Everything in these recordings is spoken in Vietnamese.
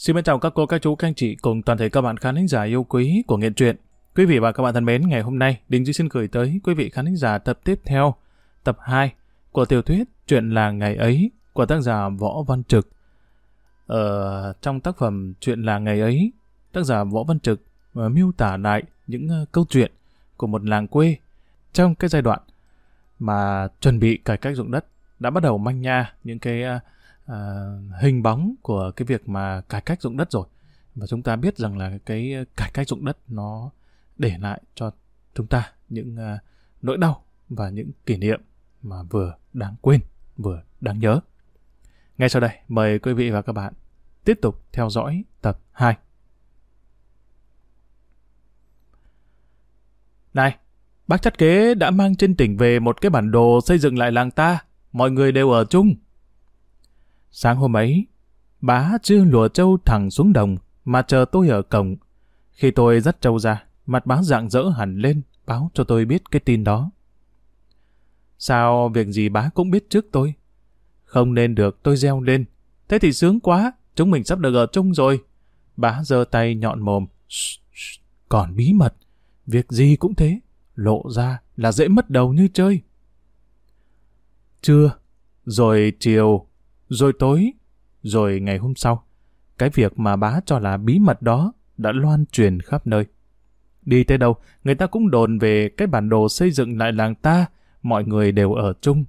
Xin chào các cô, các chú, các anh chị cùng toàn thể các bạn khán thính giả yêu quý của Nghiện Truyện. Quý vị và các bạn thân mến, ngày hôm nay Đình Duy xin gửi tới quý vị khán thính giả tập tiếp theo, tập 2 của tiểu thuyết Chuyện là ngày ấy của tác giả Võ Văn Trực. Ở trong tác phẩm Chuyện là ngày ấy, tác giả Võ Văn Trực ờ, miêu tả lại những ờ, câu chuyện của một làng quê trong cái giai đoạn mà chuẩn bị cải cách dụng đất đã bắt đầu manh nha những cái uh, uh, hình bóng của cái việc mà cải cách dụng đất rồi và chúng ta biết rằng là cái cải cách dụng đất nó để lại cho chúng ta những uh, nỗi đau và những kỷ niệm mà vừa đáng quên vừa đáng nhớ. Ngay sau đây, mời quý vị và các bạn tiếp tục theo dõi tập 2. Này, bác chắc kế đã mang trên tỉnh về một cái bản đồ xây dựng lại làng ta, mọi người đều ở chung. Sáng hôm ấy, bá chưa lùa trâu thẳng xuống đồng mà chờ tôi ở cổng. Khi tôi dắt trâu ra, mặt bá dạng dỡ hẳn lên, báo cho tôi biết cái tin đó. Sao việc gì bá cũng biết trước tôi? Không nên được tôi reo lên. Thế thì sướng quá, chúng mình sắp được ở chung rồi. Bá giơ tay nhọn mồm. Shh, shh, còn bí mật, việc gì cũng thế, lộ ra là dễ mất đầu như chơi. Trưa, rồi chiều, rồi tối, rồi ngày hôm sau. Cái việc mà bá cho là bí mật đó đã loan truyền khắp nơi. Đi tới đâu, người ta cũng đồn về cái bản đồ xây dựng lại làng ta, mọi người đều ở chung.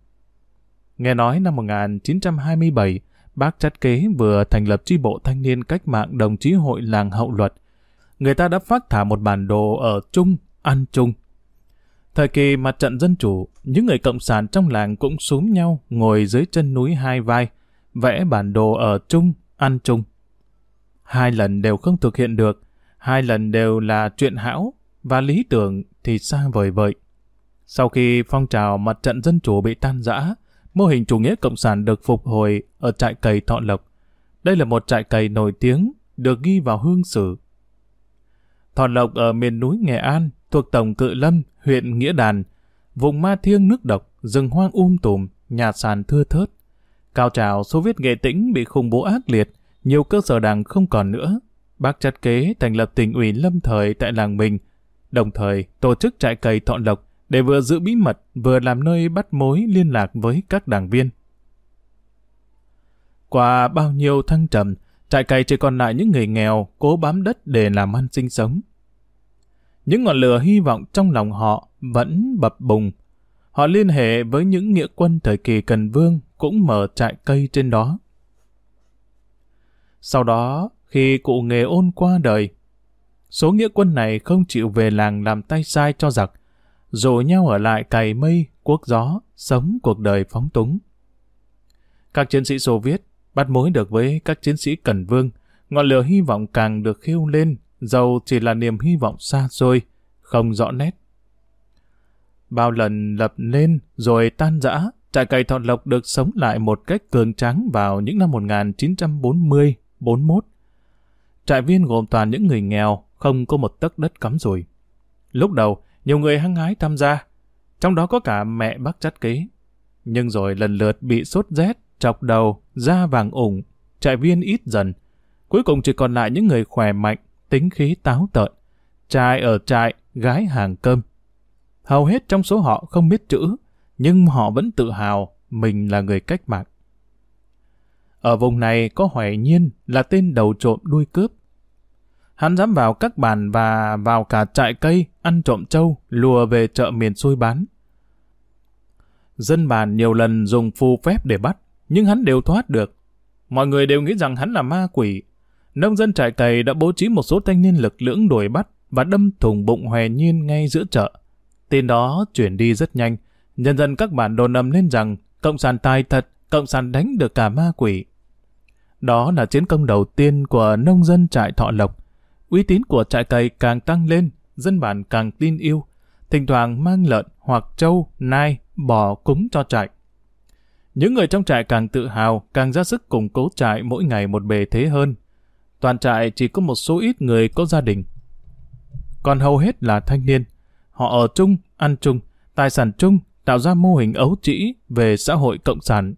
Nghe nói năm 1927, bác Chắt Kế vừa thành lập chi bộ thanh niên cách mạng đồng chí hội làng hậu luật. Người ta đã phát thả một bản đồ ở chung, ăn chung. Thời kỳ mặt trận dân chủ, những người cộng sản trong làng cũng súm nhau ngồi dưới chân núi hai vai, vẽ bản đồ ở chung, ăn chung. Hai lần đều không thực hiện được, hai lần đều là chuyện hão, và lý tưởng thì xa vời vợi. Sau khi phong trào mặt trận dân chủ bị tan rã, mô hình chủ nghĩa cộng sản được phục hồi ở trại cầy Thọ Lộc. Đây là một trại cầy nổi tiếng, được ghi vào hương sử. Thọ Lộc ở miền núi Nghệ An, thuộc Tổng Cự Lâm, huyện Nghĩa Đàn, vùng ma thiêng nước độc, rừng hoang um tùm, nhà sàn thưa thớt. Cao trào Xô Viết Nghệ Tĩnh bị khủng bố ác liệt, nhiều cơ sở đảng không còn nữa. Bác chặt kế thành lập tỉnh ủy lâm thời tại làng mình, đồng thời tổ chức trại cày thọn Lộc để vừa giữ bí mật vừa làm nơi bắt mối liên lạc với các đảng viên. Qua bao nhiêu thăng trầm, trại cày chỉ còn lại những người nghèo cố bám đất để làm ăn sinh sống. Những ngọn lửa hy vọng trong lòng họ vẫn bập bùng. Họ liên hệ với những nghĩa quân thời kỳ Cần Vương cũng mở trại cây trên đó. Sau đó, khi cụ nghề ôn qua đời, số nghĩa quân này không chịu về làng làm tay sai cho giặc, rủ nhau ở lại cày mây, quốc gió, sống cuộc đời phóng túng. Các chiến sĩ Xô Viết bắt mối được với các chiến sĩ Cần Vương, ngọn lửa hy vọng càng được khiêu lên, dầu chỉ là niềm hy vọng xa xôi, không rõ nét. Bao lần lập lên rồi tan rã, trại cày thọ lộc được sống lại một cách cường tráng vào những năm 1940-41. Trại viên gồm toàn những người nghèo, không có một tấc đất cắm rùi. Lúc đầu, nhiều người hăng hái tham gia, trong đó có cả mẹ bác chắt kế. Nhưng rồi lần lượt bị sốt rét, chọc đầu, da vàng ủng, trại viên ít dần. Cuối cùng chỉ còn lại những người khỏe mạnh, tính khí táo tợn, trai ở trại, gái hàng cơm. Hầu hết trong số họ không biết chữ, nhưng họ vẫn tự hào mình là người cách mạng. Ở vùng này có Hoài Nhiên là tên đầu trộm đuôi cướp. Hắn dám vào các bàn và vào cả trại cây, ăn trộm trâu, lùa về chợ miền xuôi bán. Dân bàn nhiều lần dùng phù phép để bắt, nhưng hắn đều thoát được. Mọi người đều nghĩ rằng hắn là ma quỷ. Nông dân trại cày đã bố trí một số thanh niên lực lưỡng đuổi bắt và đâm thùng bụng hòe nhiên ngay giữa chợ. Tin đó chuyển đi rất nhanh. Nhân dân các bản đồn ầm lên rằng Cộng sản tài thật, Cộng sản đánh được cả ma quỷ. Đó là chiến công đầu tiên của nông dân trại Thọ Lộc. Uy tín của trại cày càng tăng lên, dân bản càng tin yêu. Thỉnh thoảng mang lợn hoặc trâu, nai, bò cúng cho trại. Những người trong trại càng tự hào, càng ra sức củng cố trại mỗi ngày một bề thế hơn. Toàn trại chỉ có một số ít người có gia đình. Còn hầu hết là thanh niên. Họ ở chung, ăn chung, tài sản chung, tạo ra mô hình ấu trĩ về xã hội cộng sản.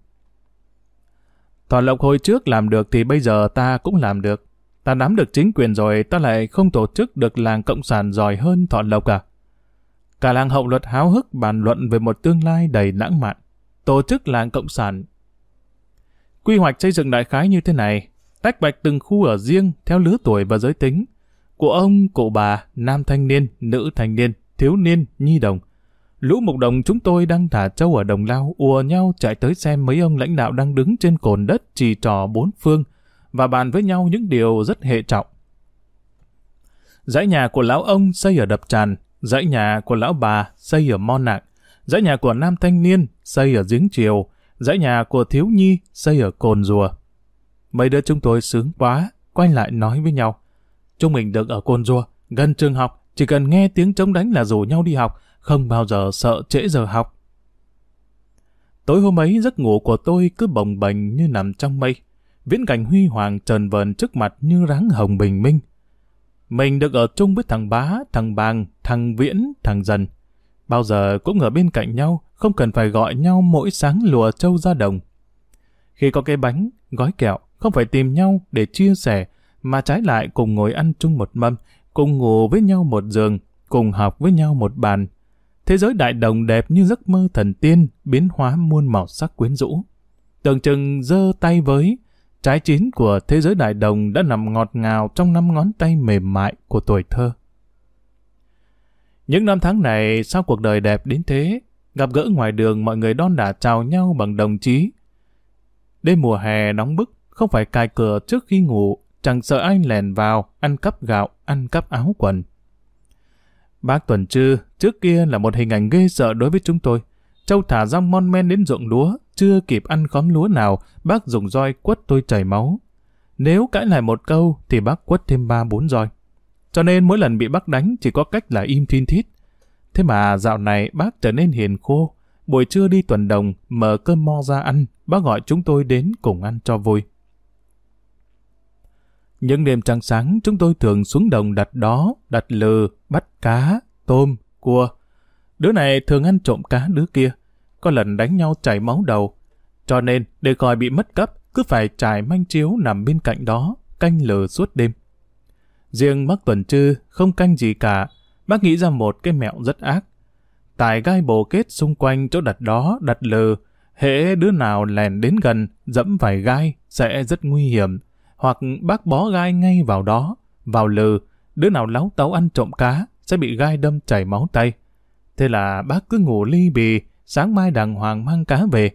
Toàn lộc hồi trước làm được thì bây giờ ta cũng làm được. Ta nắm được chính quyền rồi, ta lại không tổ chức được làng cộng sản giỏi hơn Thọ Lộc à? Cả làng hậu luật háo hức bàn luận về một tương lai đầy lãng mạn. Tổ chức làng cộng sản. Quy hoạch xây dựng đại khái như thế này, tách bạch từng khu ở riêng theo lứa tuổi và giới tính. Của ông, cụ bà, nam thanh niên, nữ thanh niên, thiếu niên, nhi đồng. Lũ mục đồng chúng tôi đang thả trâu ở đồng lao, ùa nhau chạy tới xem mấy ông lãnh đạo đang đứng trên cồn đất chỉ trò bốn phương và bàn với nhau những điều rất hệ trọng. Dãy nhà của lão ông xây ở đập tràn, dãy nhà của lão bà xây ở Mon nạc, dãy nhà của nam thanh niên xây ở giếng triều, dãy nhà của thiếu nhi xây ở cồn rùa. Mấy đứa chúng tôi sướng quá, quay lại nói với nhau. Chúng mình được ở cồn rùa, gần trường học, chỉ cần nghe tiếng trống đánh là rủ nhau đi học, không bao giờ sợ trễ giờ học. Tối hôm ấy giấc ngủ của tôi cứ bồng bềnh như nằm trong mây. Viễn cảnh huy hoàng trần vờn trước mặt như ráng hồng bình minh. Mình được ở chung với thằng bá, thằng bàng, thằng viễn, thằng dần. Bao giờ cũng ở bên cạnh nhau, không cần phải gọi nhau mỗi sáng lùa trâu ra đồng. Khi có cái bánh, gói kẹo, không phải tìm nhau để chia sẻ, mà trái lại cùng ngồi ăn chung một mâm, cùng ngủ với nhau một giường, cùng học với nhau một bàn. Thế giới đại đồng đẹp như giấc mơ thần tiên, biến hóa muôn màu sắc quyến rũ. Tưởng chừng giơ tay với, trái chín của thế giới đại đồng đã nằm ngọt ngào trong năm ngón tay mềm mại của tuổi thơ. Những năm tháng này, sao cuộc đời đẹp đến thế? Gặp gỡ ngoài đường mọi người đon đả chào nhau bằng đồng chí. Đêm mùa hè nóng bức, không phải cài cửa trước khi ngủ, chẳng sợ ai lèn vào, ăn cắp gạo, ăn cắp áo quần. Bác Tuần Trư, trước kia là một hình ảnh ghê sợ đối với chúng tôi. Châu thả rong mon men đến ruộng lúa, chưa kịp ăn khóm lúa nào, bác dùng roi quất tôi chảy máu. Nếu cãi lại một câu, thì bác quất thêm ba bốn roi. Cho nên mỗi lần bị bác đánh chỉ có cách là im thiên thít. Thế mà dạo này bác trở nên hiền khô. Buổi trưa đi tuần đồng, mở cơm mo ra ăn, bác gọi chúng tôi đến cùng ăn cho vui. Những đêm trăng sáng chúng tôi thường xuống đồng đặt đó, đặt lừ, bắt cá, tôm, cua. Đứa này thường ăn trộm cá đứa kia. Có lần đánh nhau chảy máu đầu. Cho nên, để khỏi bị mất cấp, cứ phải trải manh chiếu nằm bên cạnh đó, canh lừ suốt đêm. Riêng bác Tuần Trư không canh gì cả, bác nghĩ ra một cái mẹo rất ác. Tại gai bồ kết xung quanh chỗ đặt đó, đặt lừ, hễ đứa nào lèn đến gần, dẫm vài gai, sẽ rất nguy hiểm hoặc bác bó gai ngay vào đó, vào lừ, đứa nào láo táo ăn trộm cá sẽ bị gai đâm chảy máu tay. Thế là bác cứ ngủ ly bì, sáng mai đàng hoàng mang cá về.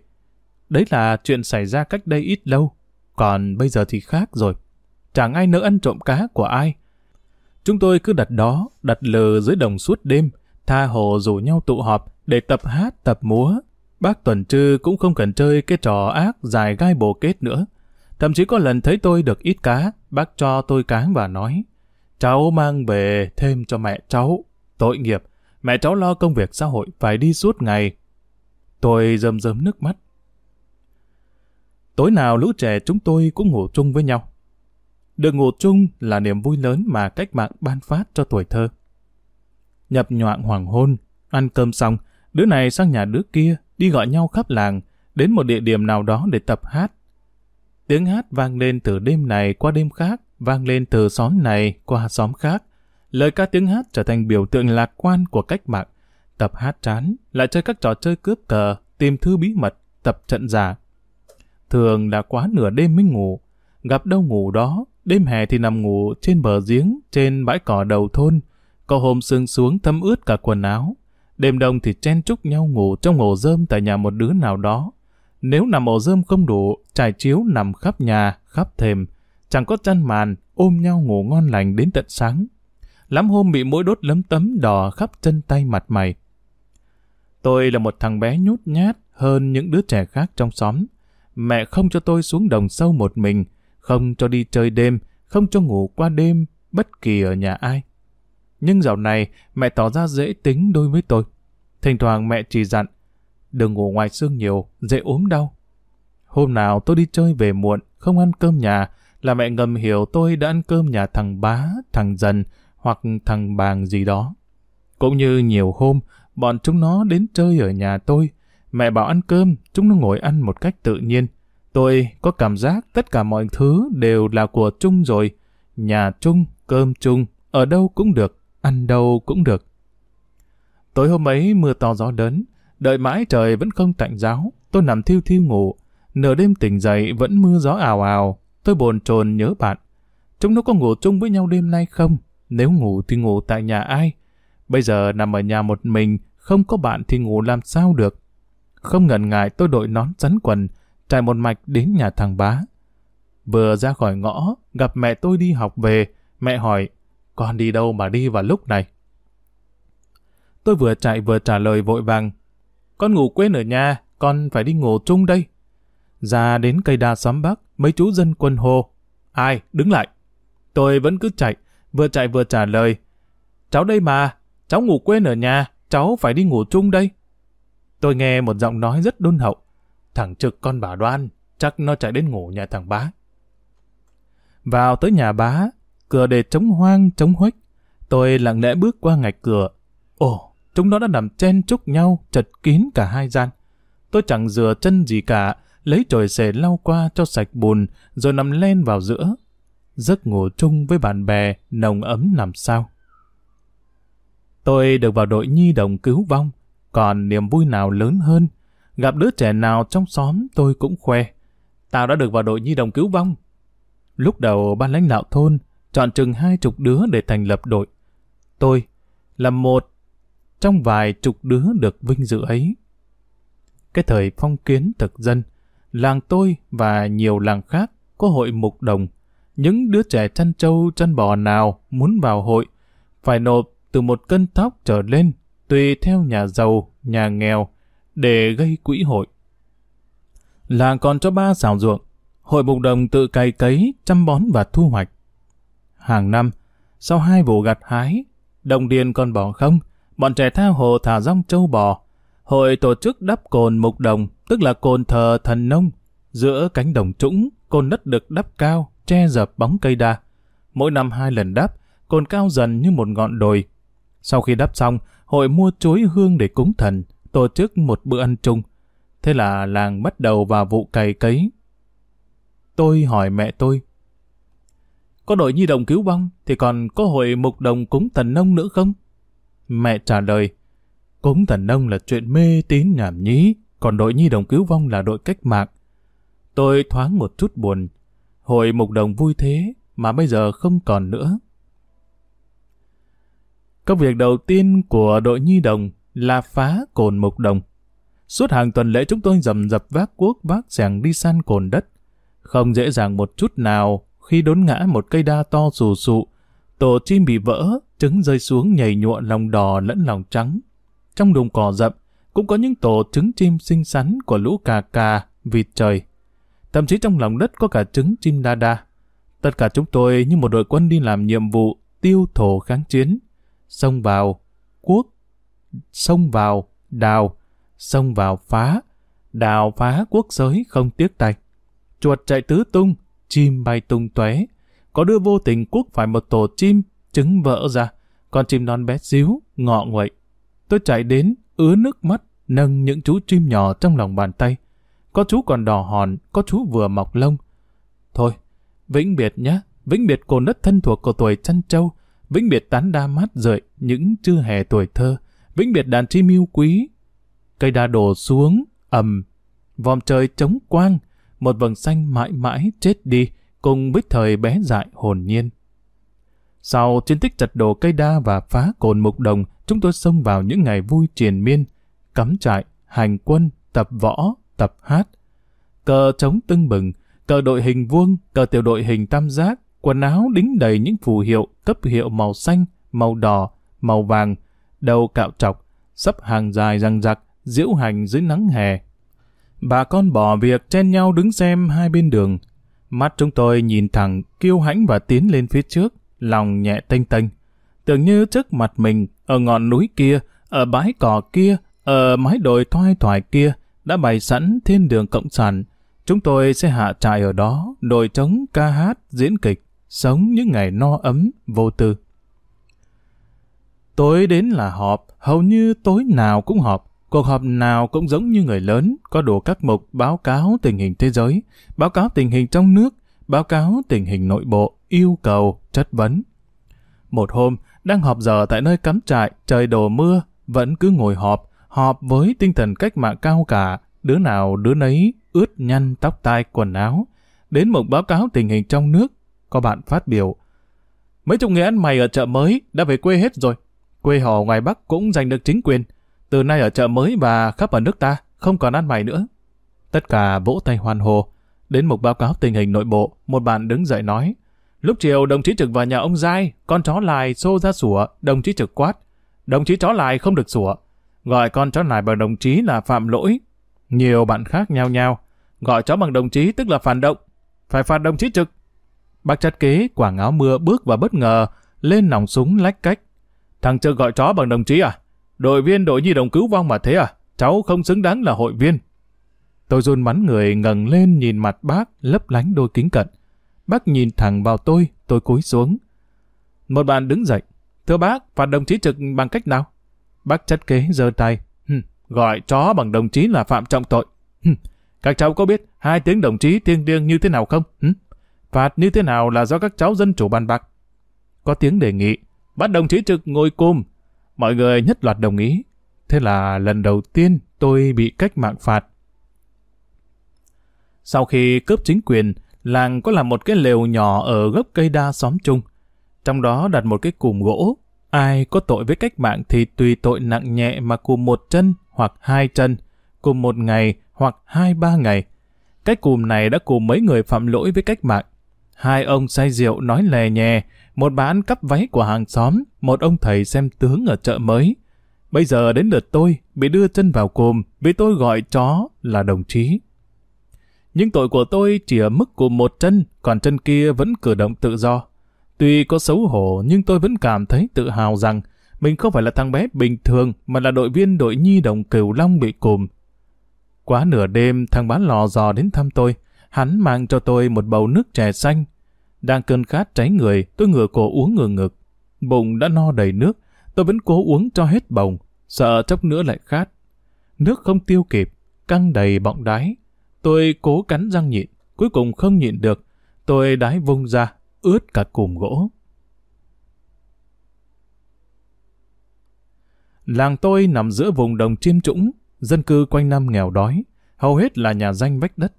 Đấy là chuyện xảy ra cách đây ít lâu, còn bây giờ thì khác rồi. Chẳng ai nỡ ăn trộm cá của ai. Chúng tôi cứ đặt đó, đặt lờ dưới đồng suốt đêm, tha hồ rủ nhau tụ họp để tập hát, tập múa. Bác Tuần Trư cũng không cần chơi cái trò ác dài gai bồ kết nữa. Thậm chí có lần thấy tôi được ít cá, bác cho tôi cá và nói, cháu mang về thêm cho mẹ cháu. Tội nghiệp, mẹ cháu lo công việc xã hội phải đi suốt ngày. Tôi rơm rơm nước mắt. Tối nào lũ trẻ chúng tôi cũng ngủ chung với nhau. Được ngủ chung là niềm vui lớn mà cách mạng ban phát cho tuổi thơ. Nhập nhoạng hoàng hôn, ăn cơm xong, đứa này sang nhà đứa kia, đi gọi nhau khắp làng, đến một địa điểm nào đó để tập hát, Tiếng hát vang lên từ đêm này qua đêm khác, vang lên từ xóm này qua xóm khác. Lời ca tiếng hát trở thành biểu tượng lạc quan của cách mạng. Tập hát chán, lại chơi các trò chơi cướp cờ, tìm thư bí mật, tập trận giả. Thường là quá nửa đêm mới ngủ, gặp đâu ngủ đó, đêm hè thì nằm ngủ trên bờ giếng, trên bãi cỏ đầu thôn. Có hôm sương xuống thấm ướt cả quần áo. Đêm đông thì chen chúc nhau ngủ trong ổ rơm tại nhà một đứa nào đó. Nếu nằm ổ rơm không đủ, trải chiếu nằm khắp nhà, khắp thềm, chẳng có chăn màn, ôm nhau ngủ ngon lành đến tận sáng. Lắm hôm bị mũi đốt lấm tấm đỏ khắp chân tay mặt mày. Tôi là một thằng bé nhút nhát hơn những đứa trẻ khác trong xóm. Mẹ không cho tôi xuống đồng sâu một mình, không cho đi chơi đêm, không cho ngủ qua đêm, bất kỳ ở nhà ai. Nhưng dạo này, mẹ tỏ ra dễ tính đối với tôi. Thỉnh thoảng mẹ chỉ dặn, đừng ngủ ngoài xương nhiều, dễ ốm đau. Hôm nào tôi đi chơi về muộn, không ăn cơm nhà, là mẹ ngầm hiểu tôi đã ăn cơm nhà thằng bá, thằng dần hoặc thằng bàng gì đó. Cũng như nhiều hôm, bọn chúng nó đến chơi ở nhà tôi. Mẹ bảo ăn cơm, chúng nó ngồi ăn một cách tự nhiên. Tôi có cảm giác tất cả mọi thứ đều là của chung rồi. nhà chung, cơm chung, ở đâu cũng được, ăn đâu cũng được. Tối hôm ấy mưa to gió lớn, đợi mãi trời vẫn không tạnh giáo, tôi nằm thiêu thiêu ngủ. Nửa đêm tỉnh dậy vẫn mưa gió ào ào, tôi bồn chồn nhớ bạn. Chúng nó có ngủ chung với nhau đêm nay không? Nếu ngủ thì ngủ tại nhà ai? Bây giờ nằm ở nhà một mình, không có bạn thì ngủ làm sao được? Không ngần ngại tôi đội nón rắn quần, chạy một mạch đến nhà thằng bá. Vừa ra khỏi ngõ, gặp mẹ tôi đi học về, mẹ hỏi, con đi đâu mà đi vào lúc này? Tôi vừa chạy vừa trả lời vội vàng, con ngủ quên ở nhà, con phải đi ngủ chung đây. Ra đến cây đa xóm bắc, mấy chú dân quân hô. Ai, đứng lại. Tôi vẫn cứ chạy, vừa chạy vừa trả lời. Cháu đây mà, cháu ngủ quên ở nhà, cháu phải đi ngủ chung đây. Tôi nghe một giọng nói rất đôn hậu. Thằng trực con bà đoan, chắc nó chạy đến ngủ nhà thằng bá. Vào tới nhà bá, cửa để trống hoang, trống huếch. Tôi lặng lẽ bước qua ngạch cửa. Ồ, chúng nó đã nằm chen chúc nhau, chật kín cả hai gian. Tôi chẳng rửa chân gì cả, lấy chổi xề lau qua cho sạch bùn, rồi nằm len vào giữa. Giấc ngủ chung với bạn bè, nồng ấm làm sao. Tôi được vào đội nhi đồng cứu vong, còn niềm vui nào lớn hơn, gặp đứa trẻ nào trong xóm tôi cũng khoe. Tao đã được vào đội nhi đồng cứu vong. Lúc đầu ban lãnh đạo thôn chọn chừng hai chục đứa để thành lập đội. Tôi là một trong vài chục đứa được vinh dự ấy. Cái thời phong kiến thực dân, làng tôi và nhiều làng khác có hội mục đồng. Những đứa trẻ chăn trâu chăn bò nào muốn vào hội phải nộp từ một cân tóc trở lên tùy theo nhà giàu, nhà nghèo để gây quỹ hội. Làng còn cho ba xào ruộng, hội mục đồng tự cày cấy, chăm bón và thu hoạch. Hàng năm, sau hai vụ gặt hái, đồng điền còn bỏ không, bọn trẻ tha hồ thả rong châu bò. Hội tổ chức đắp cồn mục đồng, tức là cồn thờ thần nông. Giữa cánh đồng trũng, cồn đất được đắp cao, che dập bóng cây đa. Mỗi năm hai lần đắp, cồn cao dần như một ngọn đồi. Sau khi đắp xong, hội mua chuối hương để cúng thần, tổ chức một bữa ăn chung. Thế là làng bắt đầu vào vụ cày cấy. Tôi hỏi mẹ tôi, có đội nhi đồng cứu vong thì còn có hội mục đồng cúng thần nông nữa không? Mẹ trả lời, cúng thần nông là chuyện mê tín nhảm nhí, còn đội nhi đồng cứu vong là đội cách mạng. Tôi thoáng một chút buồn, hội mục đồng vui thế mà bây giờ không còn nữa. Công việc đầu tiên của đội nhi đồng là phá cồn mục đồng. Suốt hàng tuần lễ chúng tôi dầm dập vác cuốc vác sàng đi săn cồn đất. Không dễ dàng một chút nào khi đốn ngã một cây đa to rù sụ, tổ chim bị vỡ, trứng rơi xuống nhảy nhụa lòng đỏ lẫn lòng trắng. Trong đùm cỏ rậm, cũng có những tổ trứng chim xinh xắn của lũ cà cà, vịt trời. Thậm chí trong lòng đất có cả trứng chim đa đa. Tất cả chúng tôi như một đội quân đi làm nhiệm vụ tiêu thổ kháng chiến. Xông vào, quốc, xông vào, đào, xông vào phá, đào phá quốc giới không tiếc tay. Chuột chạy tứ tung, chim bay tung tóe. Có đưa vô tình cuốc phải một tổ chim, trứng vỡ ra, con chim non bé xíu, ngọ nguậy. Tôi chạy đến, ứa nước mắt, nâng những chú chim nhỏ trong lòng bàn tay. Có chú còn đỏ hòn, có chú vừa mọc lông. Thôi, vĩnh biệt nhé, vĩnh biệt cồn đất thân thuộc của tuổi chăn trâu, vĩnh biệt tán đa mát rượi những chưa hè tuổi thơ, vĩnh biệt đàn chim yêu quý. Cây đa đổ xuống, ầm, vòm trời trống quang, một vầng xanh mãi mãi chết đi, cùng với thời bé dại hồn nhiên. Sau chiến tích chặt đổ cây đa và phá cồn mục đồng, chúng tôi xông vào những ngày vui triền miên, cắm trại, hành quân, tập võ, tập hát. Cờ trống tưng bừng, cờ đội hình vuông, cờ tiểu đội hình tam giác, quần áo đính đầy những phù hiệu, cấp hiệu màu xanh, màu đỏ, màu vàng, đầu cạo trọc, sắp hàng dài răng rặc, diễu hành dưới nắng hè. Bà con bỏ việc chen nhau đứng xem hai bên đường. Mắt chúng tôi nhìn thẳng, kiêu hãnh và tiến lên phía trước, lòng nhẹ tênh tênh. Tưởng như trước mặt mình, ở ngọn núi kia, ở bãi cỏ kia, ở mái đồi thoai thoải kia, đã bày sẵn thiên đường cộng sản. Chúng tôi sẽ hạ trại ở đó, đồi trống, ca hát, diễn kịch, sống những ngày no ấm, vô tư. Tối đến là họp, hầu như tối nào cũng họp. Cuộc họp nào cũng giống như người lớn, có đủ các mục báo cáo tình hình thế giới, báo cáo tình hình trong nước, báo cáo tình hình nội bộ, yêu cầu, chất vấn. Một hôm, đang họp giờ tại nơi cắm trại, trời đổ mưa, vẫn cứ ngồi họp, họp với tinh thần cách mạng cao cả, đứa nào đứa nấy ướt nhăn tóc tai quần áo. Đến mục báo cáo tình hình trong nước, có bạn phát biểu. Mấy chục người ăn mày ở chợ mới đã về quê hết rồi. Quê họ ngoài Bắc cũng giành được chính quyền. Từ nay ở chợ mới và khắp ở nước ta không còn ăn mày nữa. Tất cả vỗ tay hoan hô. Đến một báo cáo tình hình nội bộ, một bạn đứng dậy nói. Lúc chiều đồng chí trực vào nhà ông Giai, con chó lại xô ra sủa, đồng chí trực quát. Đồng chí chó lại không được sủa. Gọi con chó lại bằng đồng chí là phạm lỗi. Nhiều bạn khác nhau nhau. Gọi chó bằng đồng chí tức là phản động. Phải phạt đồng chí trực. Bác chặt kế quảng áo mưa bước vào bất ngờ, lên nòng súng lách cách. Thằng chưa gọi chó bằng đồng chí à? Đội viên đội nhi đồng cứu vong mà thế à? Cháu không xứng đáng là hội viên. Tôi run mắn người ngẩng lên nhìn mặt bác lấp lánh đôi kính cận. Bác nhìn thẳng vào tôi, tôi cúi xuống. Một bạn đứng dậy. Thưa bác, phạt đồng chí trực bằng cách nào? Bác chất kế giơ tay. Hừm, gọi chó bằng đồng chí là phạm trọng tội. Hừm, các cháu có biết hai tiếng đồng chí thiêng liêng như thế nào không? Hừm? Phạt như thế nào là do các cháu dân chủ bàn bạc. Có tiếng đề nghị. Bắt đồng chí trực ngồi cùng. Mọi người nhất loạt đồng ý. Thế là lần đầu tiên tôi bị cách mạng phạt. Sau khi cướp chính quyền, làng có làm một cái lều nhỏ ở gốc cây đa xóm chung. Trong đó đặt một cái cùm gỗ. Ai có tội với cách mạng thì tùy tội nặng nhẹ mà cùm một chân hoặc hai chân, cùm một ngày hoặc hai ba ngày. Cái cùm này đã cùng mấy người phạm lỗi với cách mạng. Hai ông say rượu nói lè nhè, một bà ăn cắp váy của hàng xóm, một ông thầy xem tướng ở chợ mới. Bây giờ đến lượt tôi bị đưa chân vào cùm vì tôi gọi chó là đồng chí. Nhưng tội của tôi chỉ ở mức của một chân, còn chân kia vẫn cử động tự do. Tuy có xấu hổ nhưng tôi vẫn cảm thấy tự hào rằng mình không phải là thằng bé bình thường mà là đội viên đội nhi đồng cửu long bị cùm. Quá nửa đêm thằng bán lò dò đến thăm tôi, hắn mang cho tôi một bầu nước chè xanh. Đang cơn khát cháy người, tôi ngửa cổ uống ngửa ngực. Bụng đã no đầy nước, tôi vẫn cố uống cho hết bồng, sợ chốc nữa lại khát. Nước không tiêu kịp, căng đầy bọng đáy. Tôi cố cắn răng nhịn, cuối cùng không nhịn được. Tôi đái vung ra, ướt cả cùm gỗ. Làng tôi nằm giữa vùng đồng chiêm trũng, dân cư quanh năm nghèo đói, hầu hết là nhà danh vách đất.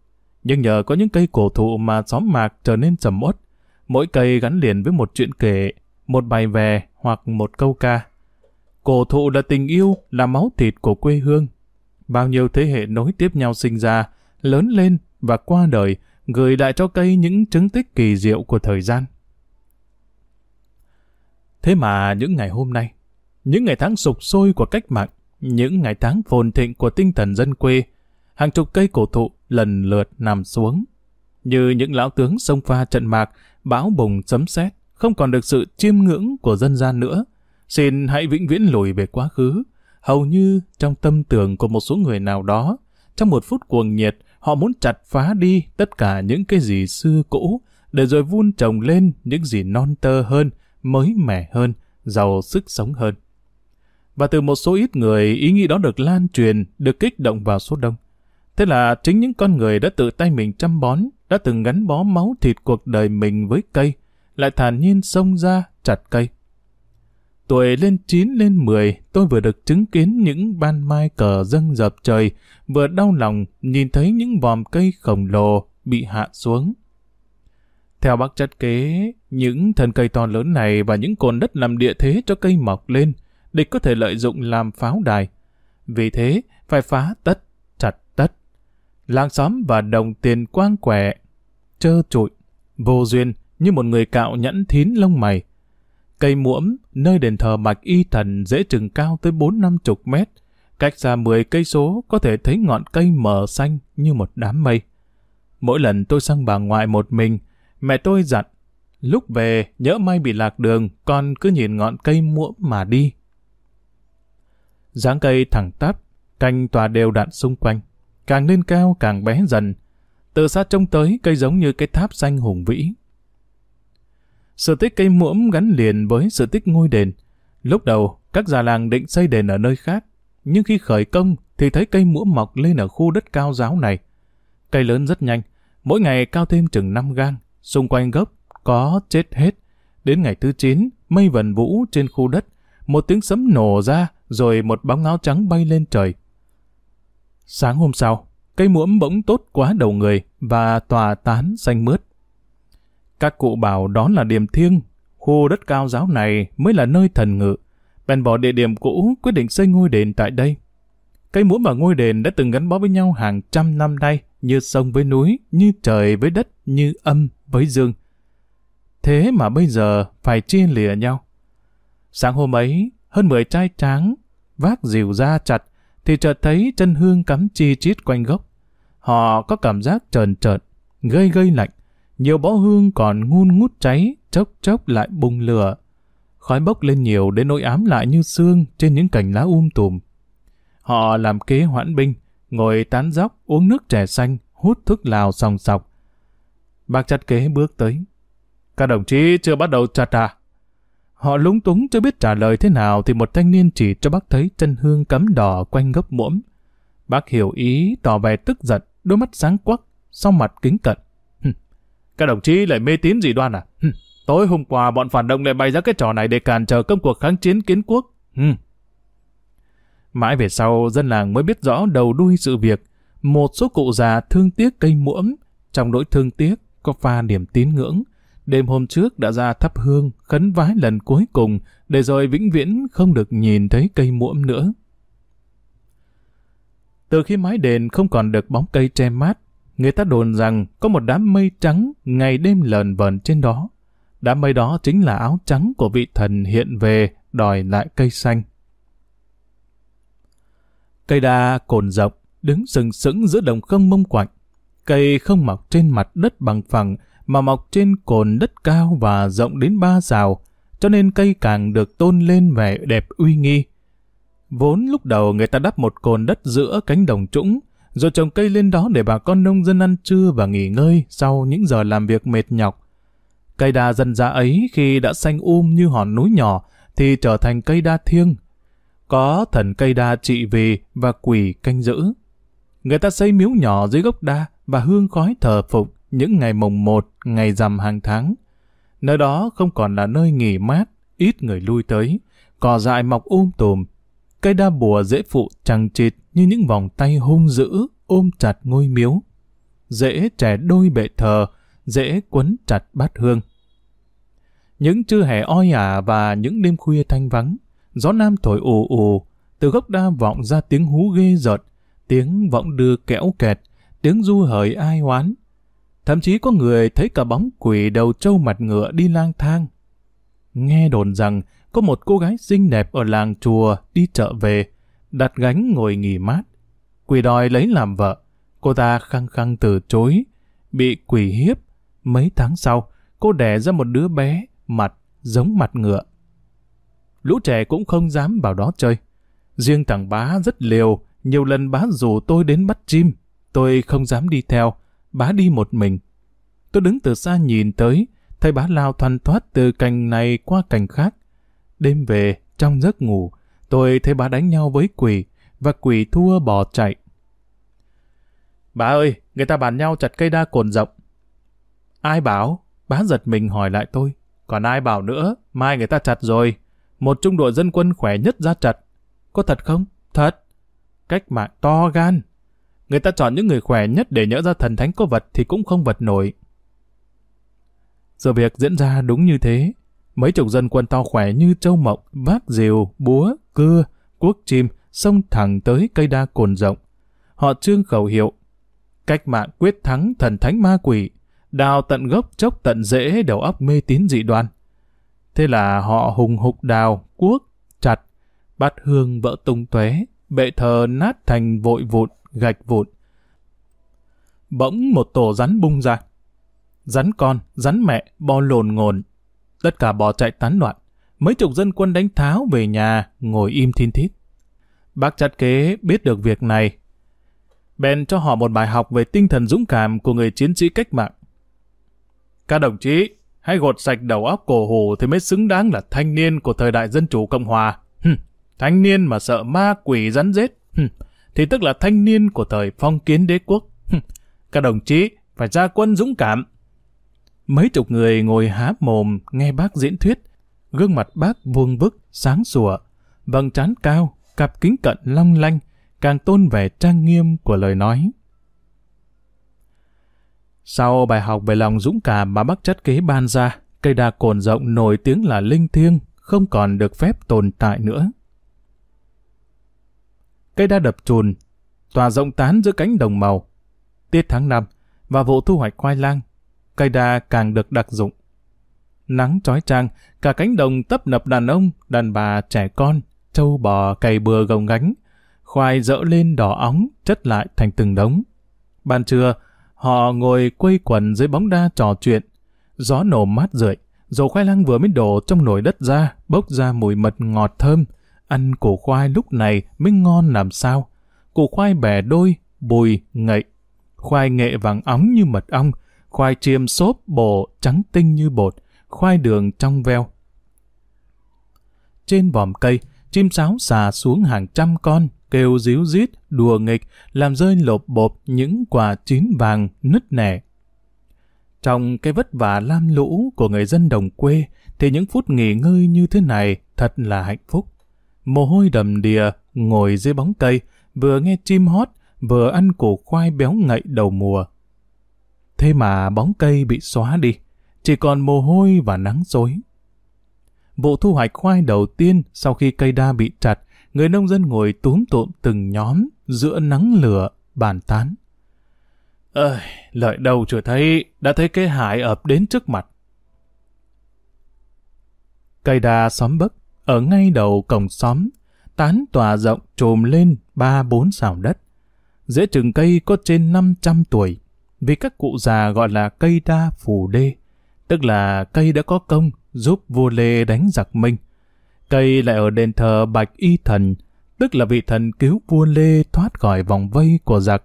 Nhưng nhờ có những cây cổ thụ mà xóm mạc trở nên trầm uất, mỗi cây gắn liền với một chuyện kể, một bài về hoặc một câu ca. Cổ thụ là tình yêu, là máu thịt của quê hương. Bao nhiêu thế hệ nối tiếp nhau sinh ra, lớn lên và qua đời, gửi lại cho cây những chứng tích kỳ diệu của thời gian. Thế mà những ngày hôm nay, những ngày tháng sục sôi của cách mạng, những ngày tháng phồn thịnh của tinh thần dân quê, hàng chục cây cổ thụ lần lượt nằm xuống. Như những lão tướng sông pha trận mạc, bão bùng sấm sét, không còn được sự chiêm ngưỡng của dân gian nữa. Xin hãy vĩnh viễn lùi về quá khứ. Hầu như trong tâm tưởng của một số người nào đó, trong một phút cuồng nhiệt, họ muốn chặt phá đi tất cả những cái gì xưa cũ, để rồi vun trồng lên những gì non tơ hơn, mới mẻ hơn, giàu sức sống hơn. Và từ một số ít người, ý nghĩ đó được lan truyền, được kích động vào số đông. Thế là chính những con người đã tự tay mình chăm bón, đã từng gắn bó máu thịt cuộc đời mình với cây, lại thản nhiên xông ra chặt cây. Tuổi lên 9 lên 10, tôi vừa được chứng kiến những ban mai cờ dâng dập trời, vừa đau lòng nhìn thấy những vòm cây khổng lồ bị hạ xuống. Theo bác chất kế, những thân cây to lớn này và những cồn đất làm địa thế cho cây mọc lên, địch có thể lợi dụng làm pháo đài. Vì thế, phải phá tất, tất. Làng xóm và đồng tiền quang quẻ, trơ trụi, vô duyên như một người cạo nhẫn thín lông mày. Cây muỗm, nơi đền thờ mạch y thần dễ chừng cao tới bốn năm chục mét, cách xa 10 cây số có thể thấy ngọn cây mờ xanh như một đám mây. Mỗi lần tôi sang bà ngoại một mình, mẹ tôi dặn, lúc về nhỡ may bị lạc đường, con cứ nhìn ngọn cây muỗm mà đi dáng cây thẳng tắp, cành tòa đều đặn xung quanh, càng lên cao càng bé dần. Từ xa trông tới, cây giống như cái tháp xanh hùng vĩ. Sự tích cây muỗm gắn liền với sự tích ngôi đền. Lúc đầu, các già làng định xây đền ở nơi khác, nhưng khi khởi công thì thấy cây muỗm mọc lên ở khu đất cao giáo này. Cây lớn rất nhanh, mỗi ngày cao thêm chừng 5 gang, xung quanh gốc có chết hết, Đến ngày thứ 9, mây vần vũ trên khu đất, một tiếng sấm nổ ra, rồi một bóng áo trắng bay lên trời. Sáng hôm sau, cây muỗng bỗng tốt quá đầu người và tòa tán xanh mướt. Các cụ bảo đó là điểm thiêng, khu đất cao giáo này mới là nơi thần ngự. Bèn bỏ địa điểm cũ quyết định xây ngôi đền tại đây. Cây muỗng và ngôi đền đã từng gắn bó với nhau hàng trăm năm nay, như sông với núi, như trời với đất, như âm với dương. Thế mà bây giờ phải chia lìa nhau. Sáng hôm ấy, hơn 10 trai tráng, vác dìu ra chặt, thì chợt thấy chân hương cắm chi chít quanh gốc. Họ có cảm giác trờn trợt, gây gây lạnh. Nhiều bó hương còn ngun ngút cháy, chốc chốc lại bùng lửa. Khói bốc lên nhiều đến nỗi ám lại như xương trên những cành lá um tùm. Họ làm kế hoãn binh, ngồi tán dóc, uống nước trẻ xanh, hút thuốc lào sòng sọc. Bác chặt kế bước tới. Các đồng chí chưa bắt đầu chặt à? Họ lúng túng chưa biết trả lời thế nào thì một thanh niên chỉ cho bác thấy chân hương cắm đỏ quanh gốc muỗng. Bác hiểu ý, tỏ vẻ tức giận, đôi mắt sáng quắc, sau mặt kính cận. Các đồng chí lại mê tín dị đoan à? Tối hôm qua bọn phản động lại bày ra cái trò này để cản trở công cuộc kháng chiến kiến quốc. Mãi về sau, dân làng mới biết rõ đầu đuôi sự việc. Một số cụ già thương tiếc cây muỗng, trong nỗi thương tiếc có pha niềm tín ngưỡng. Đêm hôm trước đã ra thắp hương, khấn vái lần cuối cùng, để rồi vĩnh viễn không được nhìn thấy cây muỗng nữa. Từ khi mái đền không còn được bóng cây che mát, người ta đồn rằng có một đám mây trắng ngày đêm lờn vờn trên đó. Đám mây đó chính là áo trắng của vị thần hiện về đòi lại cây xanh. Cây đa cồn rộng, đứng sừng sững giữa đồng không mông quạnh. Cây không mọc trên mặt đất bằng phẳng, mà mọc trên cồn đất cao và rộng đến ba rào, cho nên cây càng được tôn lên vẻ đẹp uy nghi. Vốn lúc đầu người ta đắp một cồn đất giữa cánh đồng trũng, rồi trồng cây lên đó để bà con nông dân ăn trưa và nghỉ ngơi sau những giờ làm việc mệt nhọc. Cây đa dân giá ấy khi đã xanh um như hòn núi nhỏ thì trở thành cây đa thiêng. Có thần cây đa trị vì và quỷ canh giữ. Người ta xây miếu nhỏ dưới gốc đa và hương khói thờ phụng những ngày mồng một, ngày rằm hàng tháng. Nơi đó không còn là nơi nghỉ mát, ít người lui tới, cỏ dại mọc um tùm. Cây đa bùa dễ phụ chẳng chịt như những vòng tay hung dữ ôm chặt ngôi miếu. Dễ trẻ đôi bệ thờ, dễ quấn chặt bát hương. Những trưa hè oi ả và những đêm khuya thanh vắng, gió nam thổi ù ù, từ gốc đa vọng ra tiếng hú ghê giật, tiếng vọng đưa kẽo kẹt, tiếng du hời ai oán. Thậm chí có người thấy cả bóng quỷ đầu trâu mặt ngựa đi lang thang. Nghe đồn rằng có một cô gái xinh đẹp ở làng chùa đi chợ về, đặt gánh ngồi nghỉ mát. Quỷ đòi lấy làm vợ, cô ta khăng khăng từ chối, bị quỷ hiếp. Mấy tháng sau, cô đẻ ra một đứa bé, mặt giống mặt ngựa. Lũ trẻ cũng không dám vào đó chơi. Riêng thằng bá rất liều, nhiều lần bá rủ tôi đến bắt chim. Tôi không dám đi theo, bá đi một mình. Tôi đứng từ xa nhìn tới, thấy bá lao thoăn thoát từ cành này qua cành khác. Đêm về, trong giấc ngủ, tôi thấy bá đánh nhau với quỷ, và quỷ thua bỏ chạy. Bá ơi, người ta bàn nhau chặt cây đa cồn rộng. Ai bảo? Bá giật mình hỏi lại tôi. Còn ai bảo nữa, mai người ta chặt rồi. Một trung đội dân quân khỏe nhất ra chặt. Có thật không? Thật. Cách mạng to gan. Người ta chọn những người khỏe nhất để nhỡ ra thần thánh có vật thì cũng không vật nổi. Sự việc diễn ra đúng như thế. Mấy chục dân quân to khỏe như châu mộng, vác diều, búa, cưa, cuốc chim, xông thẳng tới cây đa cồn rộng. Họ trương khẩu hiệu. Cách mạng quyết thắng thần thánh ma quỷ, đào tận gốc chốc tận rễ đầu óc mê tín dị đoan. Thế là họ hùng hục đào, cuốc, chặt, bát hương vỡ tung tóe, bệ thờ nát thành vội vụn, gạch vụn. Bỗng một tổ rắn bung ra. Rắn con, rắn mẹ, bò lồn ngồn. Tất cả bò chạy tán loạn. Mấy chục dân quân đánh tháo về nhà, ngồi im thiên thít. Bác chặt kế biết được việc này. Bèn cho họ một bài học về tinh thần dũng cảm của người chiến sĩ cách mạng. Các đồng chí, hãy gột sạch đầu óc cổ hủ thì mới xứng đáng là thanh niên của thời đại Dân Chủ Cộng Hòa. Hừm, thanh niên mà sợ ma quỷ rắn rết. Hừm, thì tức là thanh niên của thời phong kiến đế quốc. Các đồng chí phải ra quân dũng cảm. Mấy chục người ngồi há mồm nghe bác diễn thuyết. Gương mặt bác vuông vức, sáng sủa, vầng trán cao, cặp kính cận long lanh, càng tôn vẻ trang nghiêm của lời nói. Sau bài học về lòng dũng cảm mà bác chất kế ban ra, cây đa cồn rộng nổi tiếng là linh thiêng, không còn được phép tồn tại nữa. Cây đa đập trùn, tòa rộng tán giữa cánh đồng màu. Tiết tháng 5, và vụ thu hoạch khoai lang, cây đa càng được đặc dụng. Nắng trói trang, cả cánh đồng tấp nập đàn ông, đàn bà, trẻ con, trâu bò cày bừa gồng gánh, khoai dỡ lên đỏ óng, chất lại thành từng đống. Ban trưa, họ ngồi quây quần dưới bóng đa trò chuyện, gió nổ mát rượi, dầu khoai lang vừa mới đổ trong nồi đất ra, bốc ra mùi mật ngọt thơm, ăn củ khoai lúc này mới ngon làm sao. Củ khoai bẻ đôi, bùi, ngậy, khoai nghệ vàng óng như mật ong, khoai chiêm xốp bổ trắng tinh như bột, khoai đường trong veo. Trên vòm cây, chim sáo xà xuống hàng trăm con, kêu díu rít, đùa nghịch, làm rơi lộp bộp những quả chín vàng nứt nẻ. Trong cái vất vả lam lũ của người dân đồng quê, thì những phút nghỉ ngơi như thế này thật là hạnh phúc. Mồ hôi đầm đìa, ngồi dưới bóng cây, vừa nghe chim hót, vừa ăn củ khoai béo ngậy đầu mùa. Thế mà bóng cây bị xóa đi, chỉ còn mồ hôi và nắng dối. Vụ thu hoạch khoai đầu tiên sau khi cây đa bị chặt, người nông dân ngồi túm tụm từng nhóm giữa nắng lửa, bàn tán. Ơi, lợi đầu chưa thấy, đã thấy cái hại ập đến trước mặt. Cây đa xóm bấc, ở ngay đầu cổng xóm, tán tòa rộng trồm lên ba bốn xào đất. Dễ chừng cây có trên 500 tuổi, vì các cụ già gọi là cây đa phù đê, tức là cây đã có công giúp vua Lê đánh giặc Minh. Cây lại ở đền thờ Bạch Y Thần, tức là vị thần cứu vua Lê thoát khỏi vòng vây của giặc.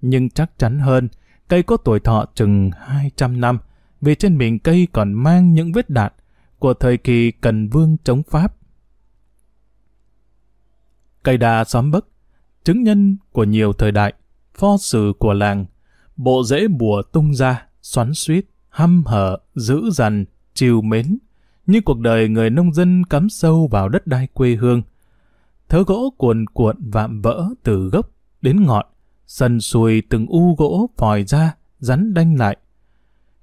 Nhưng chắc chắn hơn, cây có tuổi thọ chừng 200 năm, vì trên mình cây còn mang những vết đạn của thời kỳ cần vương chống Pháp. Cây đa xóm bấc, chứng nhân của nhiều thời đại, pho sử của làng, bộ rễ bùa tung ra, xoắn suýt, hăm hở, dữ dằn, chiều mến, như cuộc đời người nông dân cắm sâu vào đất đai quê hương. Thớ gỗ cuồn cuộn vạm vỡ từ gốc đến ngọn, sần sùi từng u gỗ phòi ra, rắn đanh lại.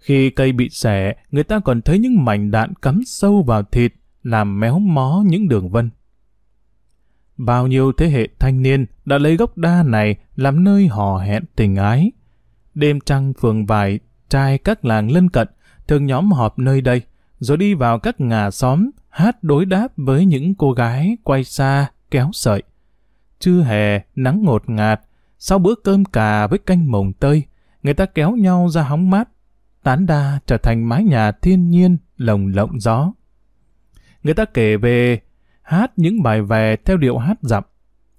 Khi cây bị xẻ, người ta còn thấy những mảnh đạn cắm sâu vào thịt, làm méo mó những đường vân. Bao nhiêu thế hệ thanh niên đã lấy gốc đa này làm nơi hò hẹn tình ái. Đêm trăng phường vải, trai các làng lân cận, thường nhóm họp nơi đây, rồi đi vào các ngà xóm, hát đối đáp với những cô gái quay xa, kéo sợi. Trưa hè, nắng ngột ngạt, sau bữa cơm cà với canh mồng tơi, người ta kéo nhau ra hóng mát, tán đa trở thành mái nhà thiên nhiên, lồng lộng gió. Người ta kể về hát những bài về theo điệu hát dặm,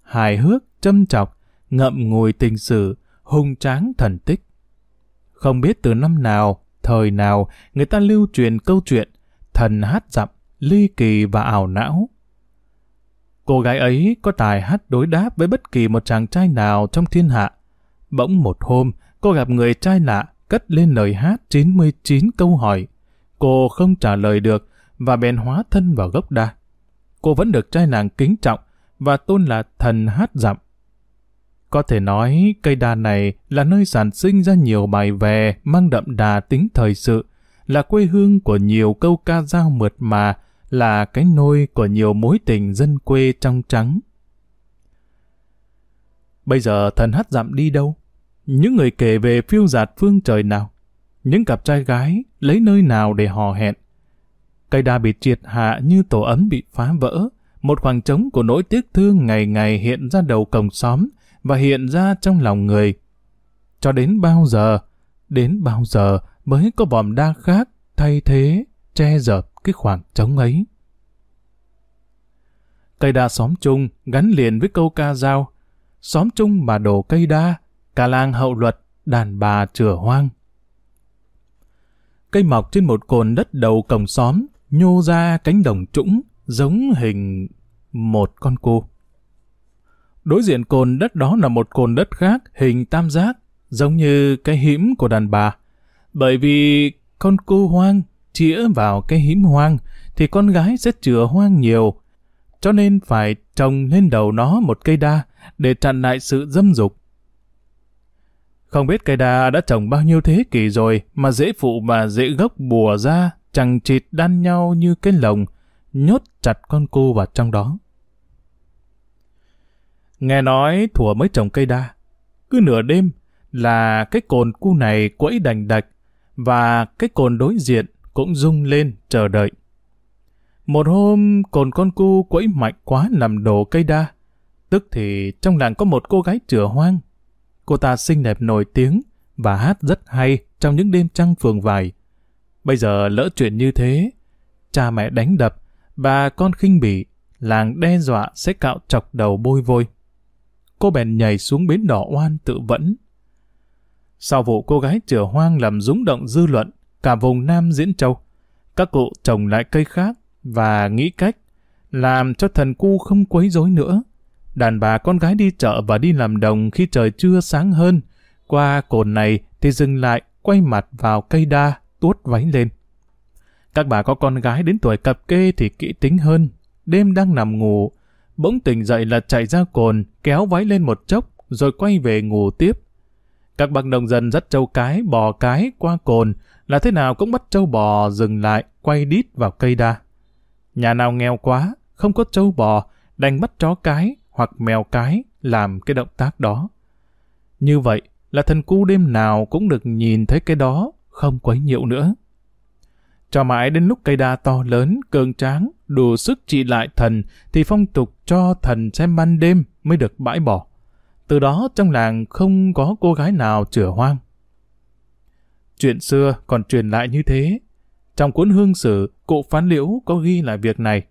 hài hước, châm chọc, ngậm ngùi tình sử, hung tráng thần tích. Không biết từ năm nào, thời nào, người ta lưu truyền câu chuyện thần hát dặm, ly kỳ và ảo não. Cô gái ấy có tài hát đối đáp với bất kỳ một chàng trai nào trong thiên hạ. Bỗng một hôm, cô gặp người trai lạ, cất lên lời hát 99 câu hỏi. Cô không trả lời được và bèn hóa thân vào gốc đa cô vẫn được trai nàng kính trọng và tôn là thần hát dặm. Có thể nói cây đa này là nơi sản sinh ra nhiều bài về mang đậm đà tính thời sự, là quê hương của nhiều câu ca dao mượt mà, là cái nôi của nhiều mối tình dân quê trong trắng. Bây giờ thần hát dặm đi đâu? Những người kể về phiêu giạt phương trời nào? Những cặp trai gái lấy nơi nào để hò hẹn? Cây đa bị triệt hạ như tổ ấm bị phá vỡ, một khoảng trống của nỗi tiếc thương ngày ngày hiện ra đầu cổng xóm và hiện ra trong lòng người. Cho đến bao giờ, đến bao giờ mới có vòm đa khác thay thế, che dợp cái khoảng trống ấy. Cây đa xóm chung gắn liền với câu ca dao, xóm chung mà đổ cây đa, cả làng hậu luật, đàn bà chửa hoang. Cây mọc trên một cồn đất đầu cổng xóm, nhô ra cánh đồng trũng, giống hình một con cô. Đối diện cồn đất đó là một cồn đất khác hình tam giác, giống như cái hiểm của đàn bà. Bởi vì con cô hoang chĩa vào cái hiếm hoang, thì con gái sẽ chừa hoang nhiều. Cho nên phải trồng lên đầu nó một cây đa để chặn lại sự dâm dục. Không biết cây đa đã trồng bao nhiêu thế kỷ rồi mà dễ phụ và dễ gốc bùa ra, chẳng chịt đan nhau như cái lồng, nhốt chặt con cu vào trong đó. Nghe nói thủa mới trồng cây đa, cứ nửa đêm là cái cồn cu này quẫy đành đạch và cái cồn đối diện cũng rung lên chờ đợi. Một hôm cồn con cu quẫy mạnh quá làm đổ cây đa, tức thì trong làng có một cô gái chửa hoang. Cô ta xinh đẹp nổi tiếng và hát rất hay trong những đêm trăng phường vải. Bây giờ lỡ chuyện như thế, cha mẹ đánh đập và con khinh bỉ, làng đe dọa sẽ cạo chọc đầu bôi vôi. Cô bèn nhảy xuống bến đỏ oan tự vẫn. Sau vụ cô gái chửa hoang làm rúng động dư luận, cả vùng Nam Diễn Châu, các cụ trồng lại cây khác và nghĩ cách làm cho thần cu không quấy rối nữa. Đàn bà con gái đi chợ và đi làm đồng khi trời chưa sáng hơn, qua cồn này thì dừng lại, quay mặt vào cây đa, tuốt váy lên. Các bà có con gái đến tuổi cập kê thì kỹ tính hơn, đêm đang nằm ngủ, bỗng tỉnh dậy là chạy ra cồn, kéo váy lên một chốc, rồi quay về ngủ tiếp. Các bậc nông dân dắt trâu cái, bò cái qua cồn, là thế nào cũng bắt trâu bò dừng lại, quay đít vào cây đa. Nhà nào nghèo quá, không có trâu bò, đành bắt chó cái hoặc mèo cái làm cái động tác đó. Như vậy là thần cu đêm nào cũng được nhìn thấy cái đó, không quấy nhiễu nữa. Cho mãi đến lúc cây đa to lớn, cường tráng, đủ sức trị lại thần, thì phong tục cho thần xem ban đêm mới được bãi bỏ. Từ đó trong làng không có cô gái nào chửa hoang. Chuyện xưa còn truyền lại như thế. Trong cuốn hương sử, cụ phán liễu có ghi lại việc này.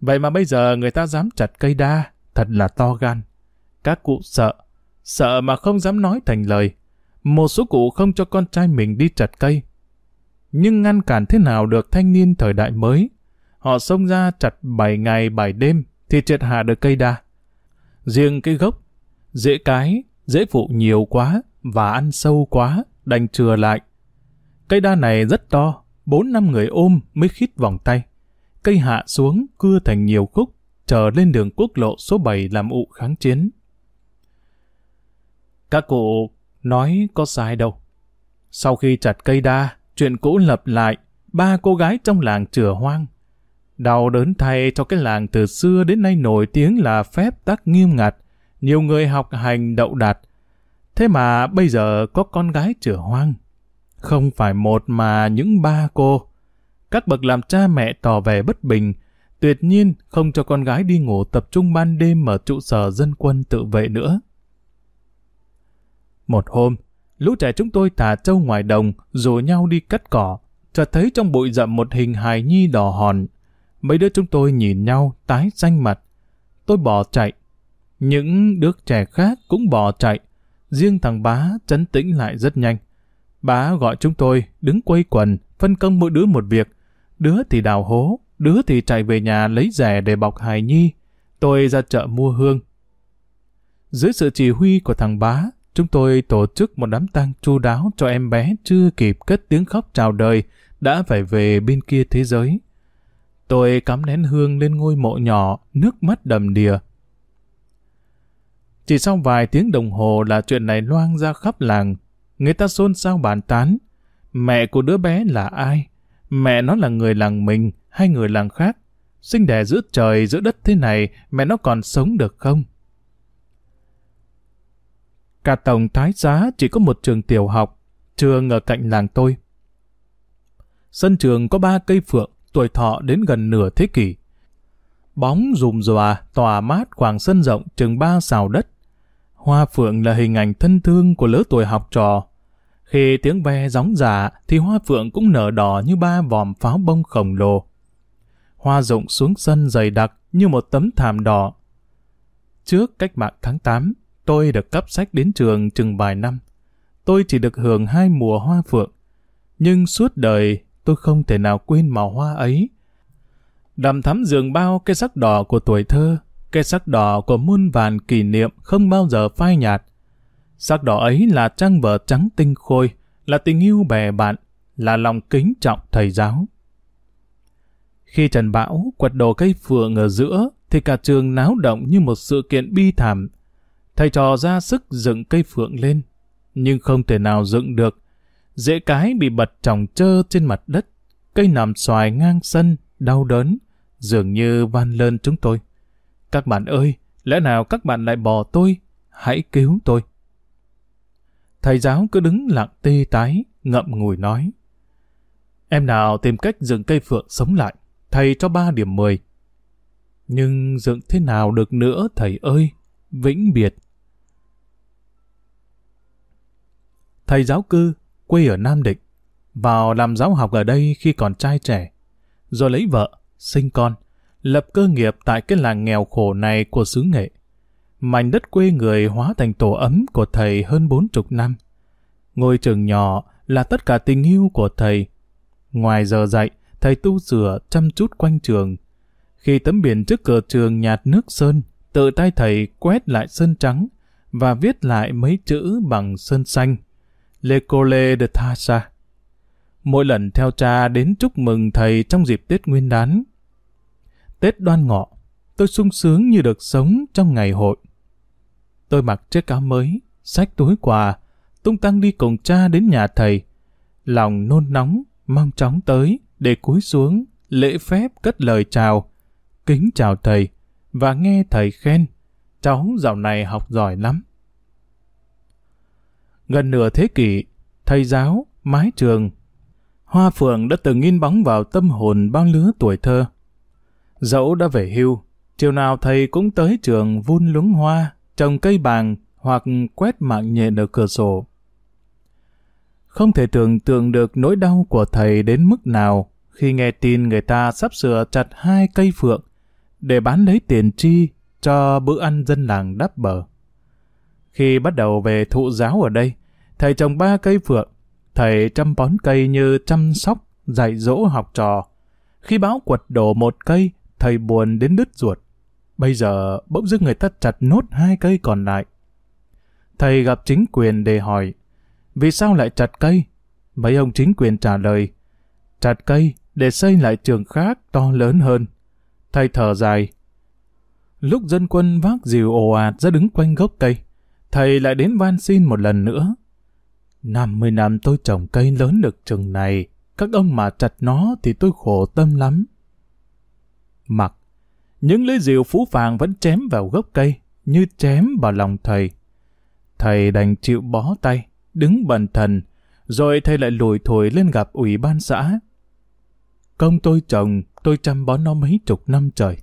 Vậy mà bây giờ người ta dám chặt cây đa, thật là to gan. Các cụ sợ, sợ mà không dám nói thành lời. Một số cụ không cho con trai mình đi chặt cây. Nhưng ngăn cản thế nào được thanh niên thời đại mới. Họ xông ra chặt 7 ngày 7 đêm thì triệt hạ được cây đa. Riêng cái gốc, dễ cái, dễ phụ nhiều quá và ăn sâu quá, đành chừa lại. Cây đa này rất to, bốn năm người ôm mới khít vòng tay. Cây hạ xuống, cưa thành nhiều khúc, trở lên đường quốc lộ số 7 làm ụ kháng chiến. Các cụ nói có sai đâu. Sau khi chặt cây đa, chuyện cũ lập lại, ba cô gái trong làng chửa hoang. Đau đớn thay cho cái làng từ xưa đến nay nổi tiếng là phép tắc nghiêm ngặt, nhiều người học hành đậu đạt. Thế mà bây giờ có con gái chửa hoang. Không phải một mà những ba cô. Các bậc làm cha mẹ tỏ vẻ bất bình, tuyệt nhiên không cho con gái đi ngủ tập trung ban đêm ở trụ sở dân quân tự vệ nữa. Một hôm, lũ trẻ chúng tôi thả trâu ngoài đồng, rủ nhau đi cắt cỏ, chợt thấy trong bụi rậm một hình hài nhi đỏ hòn. Mấy đứa chúng tôi nhìn nhau, tái xanh mặt. Tôi bỏ chạy. Những đứa trẻ khác cũng bỏ chạy. Riêng thằng bá chấn tĩnh lại rất nhanh. Bá gọi chúng tôi, đứng quây quần, phân công mỗi đứa một việc. Đứa thì đào hố, đứa thì chạy về nhà lấy rẻ để bọc hài nhi. Tôi ra chợ mua hương. Dưới sự chỉ huy của thằng bá, chúng tôi tổ chức một đám tang chu đáo cho em bé chưa kịp cất tiếng khóc chào đời, đã phải về bên kia thế giới. Tôi cắm nén hương lên ngôi mộ nhỏ, nước mắt đầm đìa. Chỉ sau vài tiếng đồng hồ là chuyện này loang ra khắp làng. Người ta xôn xao bàn tán. Mẹ của đứa bé là ai? Mẹ nó là người làng mình hay người làng khác? Sinh đẻ giữa trời giữa đất thế này, mẹ nó còn sống được không? Cả tổng thái giá chỉ có một trường tiểu học, trường ở cạnh làng tôi. Sân trường có ba cây phượng, tuổi thọ đến gần nửa thế kỷ. Bóng rùm ròa, tỏa mát khoảng sân rộng chừng ba xào đất. Hoa phượng là hình ảnh thân thương của lứa tuổi học trò. Khi tiếng ve gióng giả thì hoa phượng cũng nở đỏ như ba vòm pháo bông khổng lồ. Hoa rụng xuống sân dày đặc như một tấm thảm đỏ. Trước cách mạng tháng 8, tôi được cấp sách đến trường chừng vài năm. Tôi chỉ được hưởng hai mùa hoa phượng. Nhưng suốt đời tôi không thể nào quên màu hoa ấy. Đầm thắm giường bao cái sắc đỏ của tuổi thơ, cái sắc đỏ của muôn vàn kỷ niệm không bao giờ phai nhạt. Sắc đỏ ấy là trang vở trắng tinh khôi, là tình yêu bè bạn, là lòng kính trọng thầy giáo. Khi Trần Bão quật đổ cây phượng ở giữa, thì cả trường náo động như một sự kiện bi thảm. Thầy trò ra sức dựng cây phượng lên, nhưng không thể nào dựng được. Dễ cái bị bật tròng trơ trên mặt đất, cây nằm xoài ngang sân, đau đớn, dường như van lơn chúng tôi. Các bạn ơi, lẽ nào các bạn lại bỏ tôi? Hãy cứu tôi. Thầy giáo cứ đứng lặng tê tái, ngậm ngùi nói. Em nào tìm cách dựng cây phượng sống lại, thầy cho ba điểm mười. Nhưng dựng thế nào được nữa thầy ơi, vĩnh biệt. Thầy giáo cư, quê ở Nam Định, vào làm giáo học ở đây khi còn trai trẻ, rồi lấy vợ, sinh con, lập cơ nghiệp tại cái làng nghèo khổ này của xứ nghệ. Mảnh đất quê người hóa thành tổ ấm của thầy hơn bốn chục năm. Ngôi trường nhỏ là tất cả tình yêu của thầy. Ngoài giờ dạy, thầy tu sửa chăm chút quanh trường. Khi tấm biển trước cửa trường nhạt nước sơn, tự tay thầy quét lại sơn trắng và viết lại mấy chữ bằng sơn xanh. L'École de Thasa. Mỗi lần theo cha đến chúc mừng thầy trong dịp Tết Nguyên đán. Tết đoan ngọ, tôi sung sướng như được sống trong ngày hội. Tôi mặc chiếc áo mới, xách túi quà, tung tăng đi cùng cha đến nhà thầy. Lòng nôn nóng, mong chóng tới, để cúi xuống, lễ phép cất lời chào, kính chào thầy, và nghe thầy khen, cháu dạo này học giỏi lắm. Gần nửa thế kỷ, thầy giáo, mái trường, hoa phượng đã từng in bóng vào tâm hồn bao lứa tuổi thơ. Dẫu đã về hưu, chiều nào thầy cũng tới trường vun lúng hoa, trồng cây bàng hoặc quét mạng nhện ở cửa sổ. Không thể tưởng tượng được nỗi đau của thầy đến mức nào khi nghe tin người ta sắp sửa chặt hai cây phượng để bán lấy tiền chi cho bữa ăn dân làng đắp bờ. Khi bắt đầu về thụ giáo ở đây, thầy trồng ba cây phượng, thầy chăm bón cây như chăm sóc, dạy dỗ học trò. Khi báo quật đổ một cây, thầy buồn đến đứt ruột. Bây giờ bỗng dưng người ta chặt nốt hai cây còn lại. Thầy gặp chính quyền để hỏi, vì sao lại chặt cây? Mấy ông chính quyền trả lời, chặt cây để xây lại trường khác to lớn hơn. Thầy thở dài. Lúc dân quân vác dìu ồ ạt ra đứng quanh gốc cây, thầy lại đến van xin một lần nữa. 50 năm tôi trồng cây lớn được chừng này, các ông mà chặt nó thì tôi khổ tâm lắm. Mặc, những lưỡi dìu phú phàng vẫn chém vào gốc cây, như chém vào lòng thầy. Thầy đành chịu bó tay, đứng bần thần, rồi thầy lại lùi thổi lên gặp ủy ban xã. Công tôi trồng, tôi chăm bón nó mấy chục năm trời.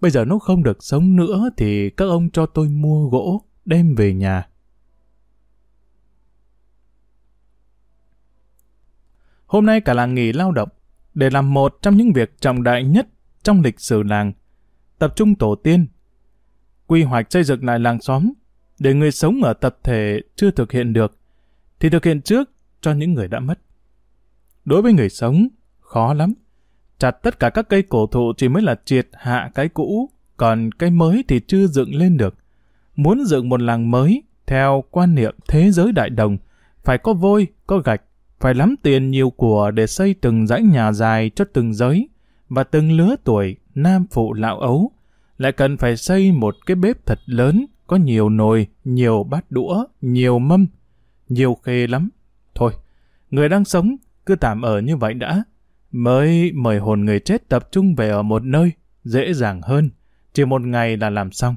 Bây giờ nó không được sống nữa thì các ông cho tôi mua gỗ, đem về nhà. Hôm nay cả làng nghỉ lao động, để làm một trong những việc trọng đại nhất trong lịch sử làng, tập trung tổ tiên, quy hoạch xây dựng lại làng xóm, để người sống ở tập thể chưa thực hiện được, thì thực hiện trước cho những người đã mất. Đối với người sống, khó lắm. Chặt tất cả các cây cổ thụ chỉ mới là triệt hạ cái cũ, còn cây mới thì chưa dựng lên được. Muốn dựng một làng mới, theo quan niệm thế giới đại đồng, phải có vôi, có gạch, phải lắm tiền nhiều của để xây từng dãy nhà dài cho từng giới, và từng lứa tuổi, nam phụ lão ấu, lại cần phải xây một cái bếp thật lớn, có nhiều nồi, nhiều bát đũa, nhiều mâm, nhiều khê lắm. Thôi, người đang sống, cứ tạm ở như vậy đã. Mới mời hồn người chết tập trung về ở một nơi, dễ dàng hơn, chỉ một ngày là làm xong.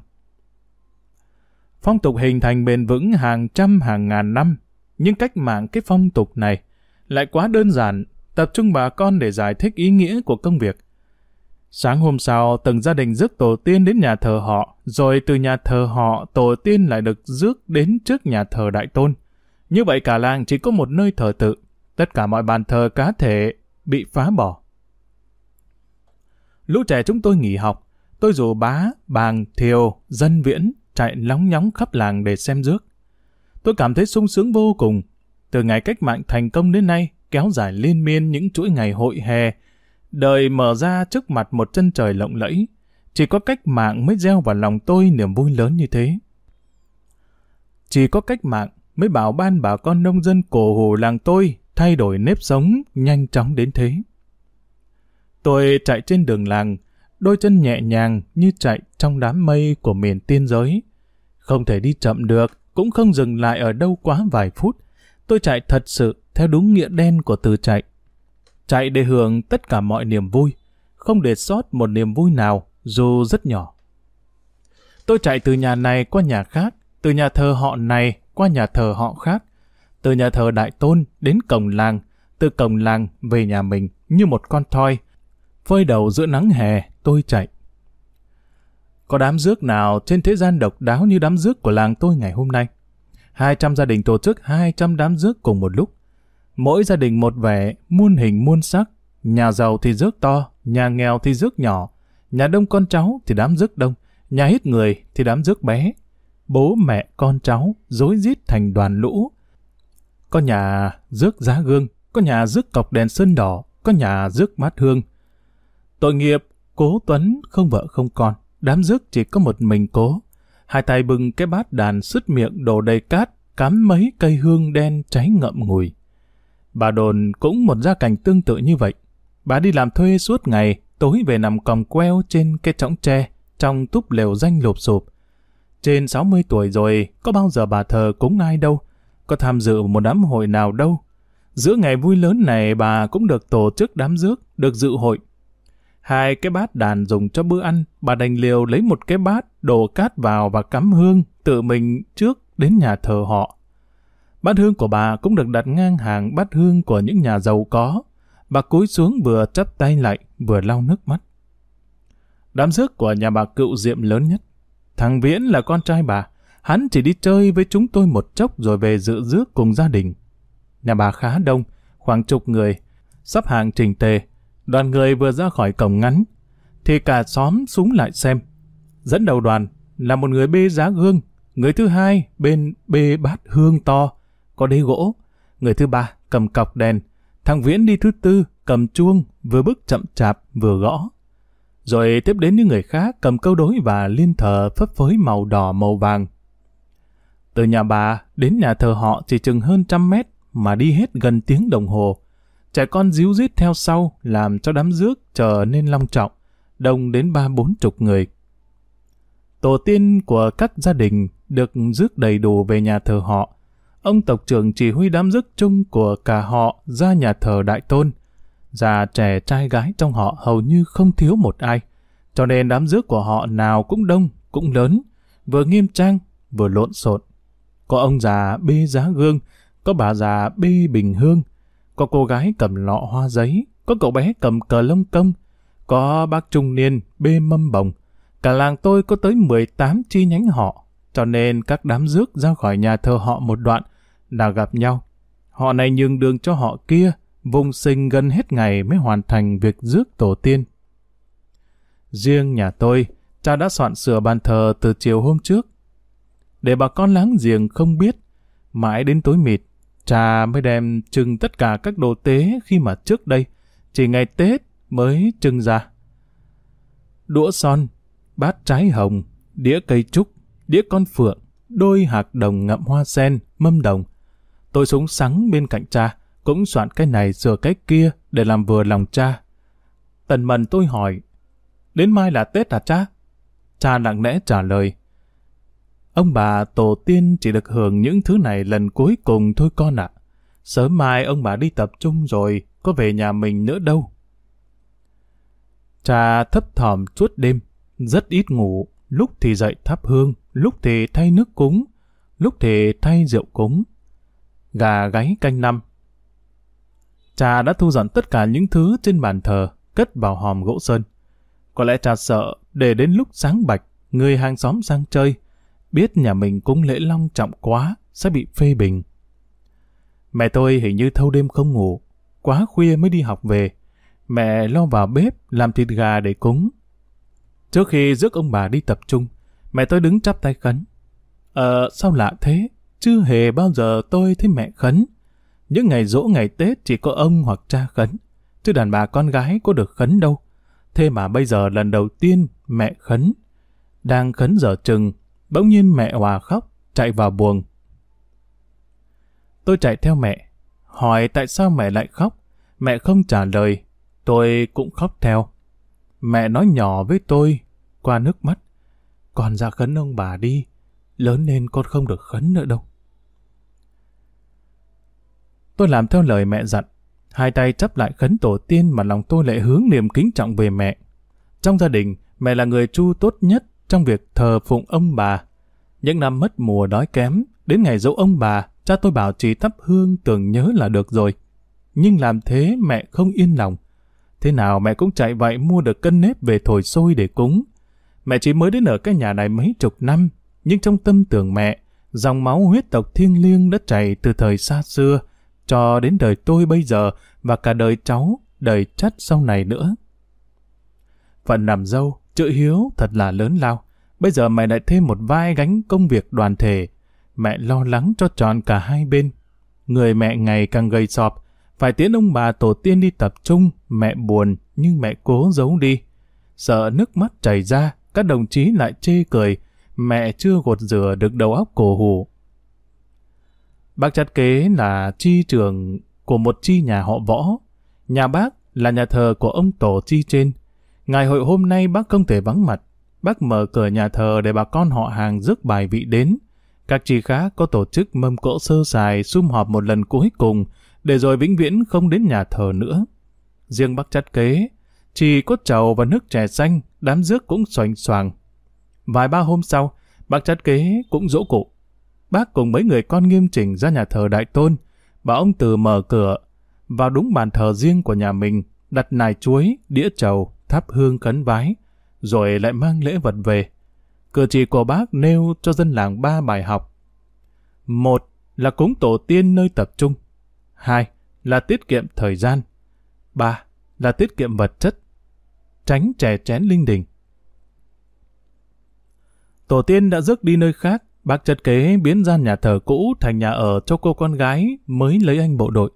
Phong tục hình thành bền vững hàng trăm hàng ngàn năm, nhưng cách mạng cái phong tục này lại quá đơn giản, tập trung bà con để giải thích ý nghĩa của công việc. Sáng hôm sau, từng gia đình rước tổ tiên đến nhà thờ họ, rồi từ nhà thờ họ, tổ tiên lại được rước đến trước nhà thờ đại tôn. Như vậy cả làng chỉ có một nơi thờ tự, tất cả mọi bàn thờ cá thể bị phá bỏ. Lũ trẻ chúng tôi nghỉ học, tôi rủ bá, bàng, thiều, dân viễn chạy lóng nhóng khắp làng để xem rước. Tôi cảm thấy sung sướng vô cùng. Từ ngày cách mạng thành công đến nay, kéo dài liên miên những chuỗi ngày hội hè, đời mở ra trước mặt một chân trời lộng lẫy. Chỉ có cách mạng mới gieo vào lòng tôi niềm vui lớn như thế. Chỉ có cách mạng mới bảo ban bà con nông dân cổ hủ làng tôi thay đổi nếp sống nhanh chóng đến thế. Tôi chạy trên đường làng, đôi chân nhẹ nhàng như chạy trong đám mây của miền tiên giới. Không thể đi chậm được, cũng không dừng lại ở đâu quá vài phút. Tôi chạy thật sự theo đúng nghĩa đen của từ chạy. Chạy để hưởng tất cả mọi niềm vui, không để sót một niềm vui nào, dù rất nhỏ. Tôi chạy từ nhà này qua nhà khác, từ nhà thờ họ này qua nhà thờ họ khác, từ nhà thờ Đại Tôn đến cổng làng, từ cổng làng về nhà mình như một con thoi. Phơi đầu giữa nắng hè, tôi chạy. Có đám rước nào trên thế gian độc đáo như đám rước của làng tôi ngày hôm nay? 200 gia đình tổ chức 200 đám rước cùng một lúc. Mỗi gia đình một vẻ, muôn hình muôn sắc. Nhà giàu thì rước to, nhà nghèo thì rước nhỏ. Nhà đông con cháu thì đám rước đông, nhà ít người thì đám rước bé. Bố mẹ con cháu dối rít thành đoàn lũ. Có nhà rước giá gương, có nhà rước cọc đèn sơn đỏ, có nhà rước mát hương. Tội nghiệp, cố Tuấn không vợ không con, đám rước chỉ có một mình cố. Hai tay bưng cái bát đàn sứt miệng đổ đầy cát, cắm mấy cây hương đen cháy ngậm ngùi. Bà Đồn cũng một gia cảnh tương tự như vậy. Bà đi làm thuê suốt ngày, tối về nằm còng queo trên cái trõng tre, trong túp lều danh lụp sụp. Trên 60 tuổi rồi, có bao giờ bà thờ cúng ai đâu, có tham dự một đám hội nào đâu. Giữa ngày vui lớn này bà cũng được tổ chức đám rước, được dự hội. Hai cái bát đàn dùng cho bữa ăn, bà đành liều lấy một cái bát, đổ cát vào và cắm hương, tự mình trước đến nhà thờ họ. Bát hương của bà cũng được đặt ngang hàng bát hương của những nhà giàu có. Bà cúi xuống vừa chắp tay lại, vừa lau nước mắt. Đám rước của nhà bà cựu diệm lớn nhất. Thằng Viễn là con trai bà. Hắn chỉ đi chơi với chúng tôi một chốc rồi về dự rước cùng gia đình. Nhà bà khá đông, khoảng chục người, sắp hàng trình tề. Đoàn người vừa ra khỏi cổng ngắn, thì cả xóm súng lại xem. Dẫn đầu đoàn là một người bê giá gương, người thứ hai bên bê bát hương to, có đế gỗ, người thứ ba cầm cọc đèn, thằng Viễn đi thứ tư cầm chuông, vừa bước chậm chạp vừa gõ. Rồi tiếp đến những người khác cầm câu đối và liên thờ phấp phới màu đỏ màu vàng. Từ nhà bà đến nhà thờ họ chỉ chừng hơn trăm mét mà đi hết gần tiếng đồng hồ. Trẻ con díu dít theo sau làm cho đám rước trở nên long trọng, đông đến ba bốn chục người. Tổ tiên của các gia đình được rước đầy đủ về nhà thờ họ. Ông tộc trưởng chỉ huy đám rước chung của cả họ ra nhà thờ đại tôn. Già trẻ trai gái trong họ hầu như không thiếu một ai. Cho nên đám rước của họ nào cũng đông, cũng lớn, vừa nghiêm trang, vừa lộn xộn. Có ông già bê giá gương, có bà già bê bình hương, có cô gái cầm lọ hoa giấy, có cậu bé cầm cờ lông công, có bác trung niên bê mâm bồng. Cả làng tôi có tới 18 chi nhánh họ, cho nên các đám rước ra khỏi nhà thờ họ một đoạn là gặp nhau. Họ này nhường đường cho họ kia, vùng sinh gần hết ngày mới hoàn thành việc rước tổ tiên. Riêng nhà tôi, cha đã soạn sửa bàn thờ từ chiều hôm trước. Để bà con láng giềng không biết, mãi đến tối mịt, cha mới đem trưng tất cả các đồ tế khi mà trước đây, chỉ ngày Tết mới trưng ra. Đũa son, bát trái hồng, đĩa cây trúc, đĩa con phượng, đôi hạt đồng ngậm hoa sen, mâm đồng. Tôi súng sắng bên cạnh cha, cũng soạn cái này sửa cái kia để làm vừa lòng cha. Tần mần tôi hỏi, đến mai là Tết à cha? Cha lặng lẽ trả lời, ông bà tổ tiên chỉ được hưởng những thứ này lần cuối cùng thôi con ạ. Sớm mai ông bà đi tập trung rồi, có về nhà mình nữa đâu. Cha thấp thỏm suốt đêm, rất ít ngủ, lúc thì dậy thắp hương, lúc thì thay nước cúng, lúc thì thay rượu cúng. Gà gáy canh năm, Cha đã thu dọn tất cả những thứ trên bàn thờ, cất vào hòm gỗ sơn. Có lẽ cha sợ, để đến lúc sáng bạch, người hàng xóm sang chơi, biết nhà mình cúng lễ long trọng quá, sẽ bị phê bình. Mẹ tôi hình như thâu đêm không ngủ, quá khuya mới đi học về. Mẹ lo vào bếp làm thịt gà để cúng. Trước khi rước ông bà đi tập trung, mẹ tôi đứng chắp tay khấn. Ờ, sao lạ thế? Chưa hề bao giờ tôi thấy mẹ khấn. Những ngày rỗ ngày Tết chỉ có ông hoặc cha khấn, chứ đàn bà con gái có được khấn đâu. Thế mà bây giờ lần đầu tiên mẹ khấn. Đang khấn giờ chừng, bỗng nhiên mẹ hòa khóc, chạy vào buồng. Tôi chạy theo mẹ, hỏi tại sao mẹ lại khóc. Mẹ không trả lời, tôi cũng khóc theo. Mẹ nói nhỏ với tôi, qua nước mắt. Con ra khấn ông bà đi, lớn lên con không được khấn nữa đâu. Tôi làm theo lời mẹ dặn, hai tay chấp lại khấn tổ tiên mà lòng tôi lại hướng niềm kính trọng về mẹ. Trong gia đình, mẹ là người chu tốt nhất trong việc thờ phụng ông bà. Những năm mất mùa đói kém, đến ngày dỗ ông bà, cha tôi bảo chỉ thắp hương tưởng nhớ là được rồi. Nhưng làm thế mẹ không yên lòng. Thế nào mẹ cũng chạy vậy mua được cân nếp về thổi sôi để cúng. Mẹ chỉ mới đến ở cái nhà này mấy chục năm, nhưng trong tâm tưởng mẹ, dòng máu huyết tộc thiêng liêng đã chảy từ thời xa xưa, cho đến đời tôi bây giờ và cả đời cháu, đời chắt sau này nữa. Phần làm dâu, chữ hiếu thật là lớn lao. Bây giờ mẹ lại thêm một vai gánh công việc đoàn thể. Mẹ lo lắng cho tròn cả hai bên. Người mẹ ngày càng gầy sọp, phải tiến ông bà tổ tiên đi tập trung, mẹ buồn nhưng mẹ cố giấu đi. Sợ nước mắt chảy ra, các đồng chí lại chê cười, mẹ chưa gột rửa được đầu óc cổ hủ. Bác chặt kế là chi trường của một chi nhà họ võ. Nhà bác là nhà thờ của ông tổ chi trên. Ngày hội hôm nay bác không thể vắng mặt. Bác mở cửa nhà thờ để bà con họ hàng rước bài vị đến. Các chi khác có tổ chức mâm cỗ sơ sài sum họp một lần cuối cùng để rồi vĩnh viễn không đến nhà thờ nữa. Riêng bác chắt kế, chỉ có trầu và nước chè xanh, đám rước cũng xoành xoàng. Vài ba hôm sau, bác chắt kế cũng dỗ cụ. Bác cùng mấy người con nghiêm chỉnh ra nhà thờ Đại Tôn, bảo ông Từ mở cửa, vào đúng bàn thờ riêng của nhà mình, đặt nài chuối, đĩa trầu, thắp hương cấn vái, rồi lại mang lễ vật về. Cử chỉ của bác nêu cho dân làng ba bài học. Một là cúng tổ tiên nơi tập trung. Hai là tiết kiệm thời gian. Ba là tiết kiệm vật chất. Tránh chè chén linh đình. Tổ tiên đã rước đi nơi khác, bác chật kế biến gian nhà thờ cũ thành nhà ở cho cô con gái mới lấy anh bộ đội.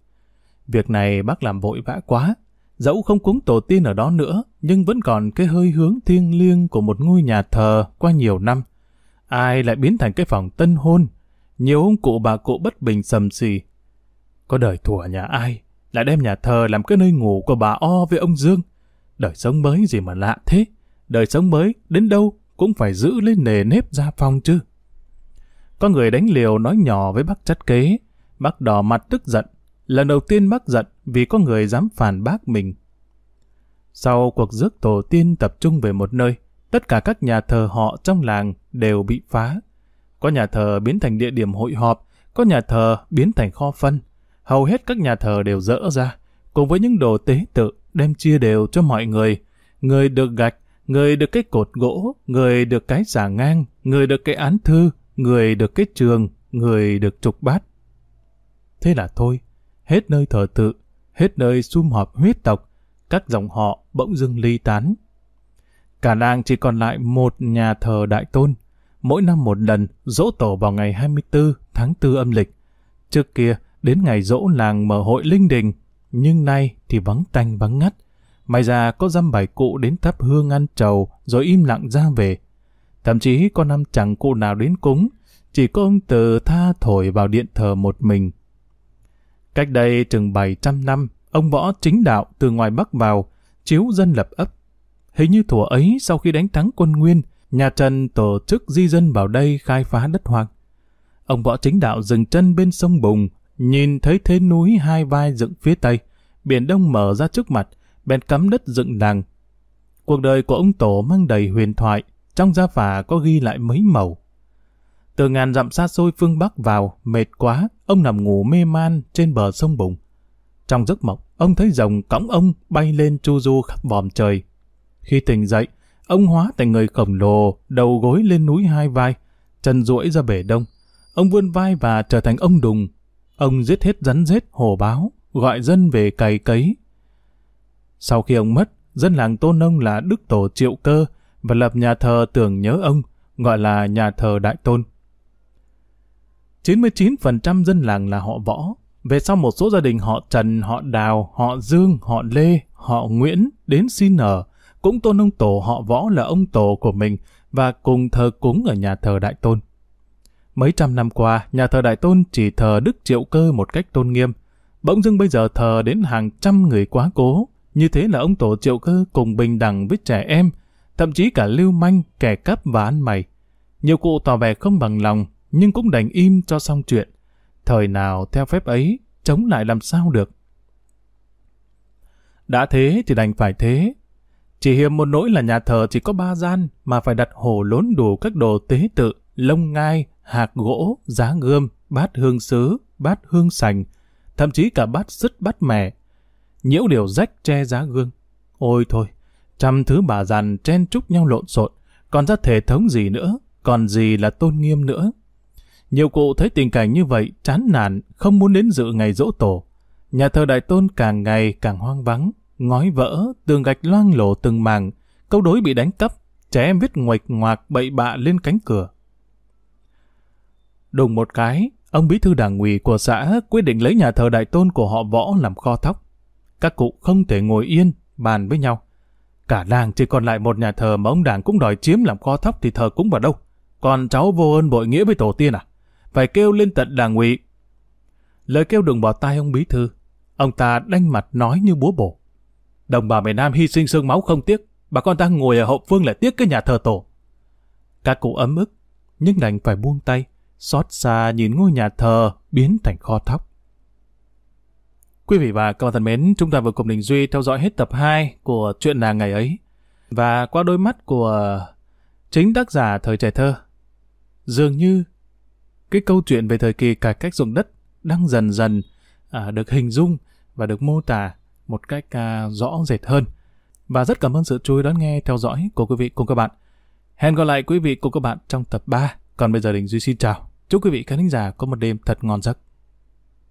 Việc này bác làm vội vã quá, dẫu không cúng tổ tiên ở đó nữa, nhưng vẫn còn cái hơi hướng thiêng liêng của một ngôi nhà thờ qua nhiều năm. Ai lại biến thành cái phòng tân hôn, nhiều ông cụ bà cụ bất bình sầm xì. Có đời thủa nhà ai, lại đem nhà thờ làm cái nơi ngủ của bà O với ông Dương. Đời sống mới gì mà lạ thế, đời sống mới đến đâu cũng phải giữ lên nề nếp gia phong chứ. Có người đánh liều nói nhỏ với bác chất kế, bác đỏ mặt tức giận, Lần đầu tiên bác giận vì có người dám phản bác mình. Sau cuộc rước tổ tiên tập trung về một nơi, tất cả các nhà thờ họ trong làng đều bị phá. Có nhà thờ biến thành địa điểm hội họp, có nhà thờ biến thành kho phân. Hầu hết các nhà thờ đều dỡ ra, cùng với những đồ tế tự đem chia đều cho mọi người. Người được gạch, người được cái cột gỗ, người được cái giả ngang, người được cái án thư, người được cái trường, người được trục bát. Thế là thôi, hết nơi thờ tự, hết nơi sum họp huyết tộc, các dòng họ bỗng dưng ly tán. Cả làng chỉ còn lại một nhà thờ đại tôn, mỗi năm một lần dỗ tổ vào ngày 24 tháng 4 âm lịch. Trước kia, đến ngày dỗ làng mở hội linh đình, nhưng nay thì vắng tanh vắng ngắt. May ra có dăm bài cụ đến thắp hương ăn trầu rồi im lặng ra về. Thậm chí có năm chẳng cụ nào đến cúng, chỉ có ông từ tha thổi vào điện thờ một mình Cách đây chừng 700 năm, ông võ chính đạo từ ngoài Bắc vào, chiếu dân lập ấp. Hình như thủa ấy sau khi đánh thắng quân Nguyên, nhà Trần tổ chức di dân vào đây khai phá đất hoang. Ông võ chính đạo dừng chân bên sông Bùng, nhìn thấy thế núi hai vai dựng phía tây, biển đông mở ra trước mặt, bèn cắm đất dựng làng. Cuộc đời của ông Tổ mang đầy huyền thoại, trong gia phả có ghi lại mấy màu. Từ ngàn dặm xa xôi phương Bắc vào, mệt quá, ông nằm ngủ mê man trên bờ sông Bùng. Trong giấc mộng, ông thấy rồng cõng ông bay lên chu du khắp vòm trời. Khi tỉnh dậy, ông hóa thành người khổng lồ, đầu gối lên núi hai vai, chân duỗi ra bể đông. Ông vươn vai và trở thành ông đùng. Ông giết hết rắn rết hổ báo, gọi dân về cày cấy. Sau khi ông mất, dân làng tôn ông là Đức Tổ Triệu Cơ và lập nhà thờ tưởng nhớ ông, gọi là nhà thờ Đại Tôn. 99% dân làng là họ võ. Về sau một số gia đình họ Trần, họ Đào, họ Dương, họ Lê, họ Nguyễn đến xin ở, cũng tôn ông tổ họ võ là ông tổ của mình và cùng thờ cúng ở nhà thờ Đại Tôn. Mấy trăm năm qua, nhà thờ Đại Tôn chỉ thờ Đức Triệu Cơ một cách tôn nghiêm. Bỗng dưng bây giờ thờ đến hàng trăm người quá cố, như thế là ông tổ triệu cơ cùng bình đẳng với trẻ em, thậm chí cả lưu manh, kẻ cắp và ăn mày. Nhiều cụ tỏ vẻ không bằng lòng, nhưng cũng đành im cho xong chuyện. Thời nào theo phép ấy, chống lại làm sao được. Đã thế thì đành phải thế. Chỉ hiểm một nỗi là nhà thờ chỉ có ba gian mà phải đặt hồ lốn đủ các đồ tế tự, lông ngai, hạc gỗ, giá gươm, bát hương sứ, bát hương sành, thậm chí cả bát sứt bát mẻ. Nhiễu điều rách che giá gương. Ôi thôi, trăm thứ bà dàn chen chúc nhau lộn xộn, còn ra thể thống gì nữa, còn gì là tôn nghiêm nữa. Nhiều cụ thấy tình cảnh như vậy chán nản, không muốn đến dự ngày dỗ tổ. Nhà thờ Đại Tôn càng ngày càng hoang vắng, ngói vỡ, tường gạch loang lổ từng màng, câu đối bị đánh cắp, trẻ em viết ngoạch ngoạc bậy bạ lên cánh cửa. Đùng một cái, ông bí thư đảng ủy của xã quyết định lấy nhà thờ Đại Tôn của họ võ làm kho thóc. Các cụ không thể ngồi yên, bàn với nhau. Cả làng chỉ còn lại một nhà thờ mà ông đảng cũng đòi chiếm làm kho thóc thì thờ cũng vào đâu. Còn cháu vô ơn bội nghĩa với tổ tiên à? Phải kêu lên tận đảng ủy. Lời kêu đừng bỏ tai ông bí thư. Ông ta đanh mặt nói như búa bổ. Đồng bào miền Nam hy sinh xương máu không tiếc. Bà con ta ngồi ở hậu phương lại tiếc cái nhà thờ tổ. Các cụ ấm ức, nhưng đành phải buông tay, xót xa nhìn ngôi nhà thờ biến thành kho thóc. Quý vị và các bạn thân mến, chúng ta vừa cùng Đình Duy theo dõi hết tập 2 của chuyện nàng ngày ấy. Và qua đôi mắt của chính tác giả thời trẻ thơ, dường như cái câu chuyện về thời kỳ cải cách ruộng đất đang dần dần à, được hình dung và được mô tả một cách à, rõ rệt hơn. Và rất cảm ơn sự chú ý đón nghe theo dõi của quý vị cùng các bạn. Hẹn gặp lại quý vị cùng các bạn trong tập 3. Còn bây giờ Đình Duy xin chào. Chúc quý vị khán giả có một đêm thật ngon giấc.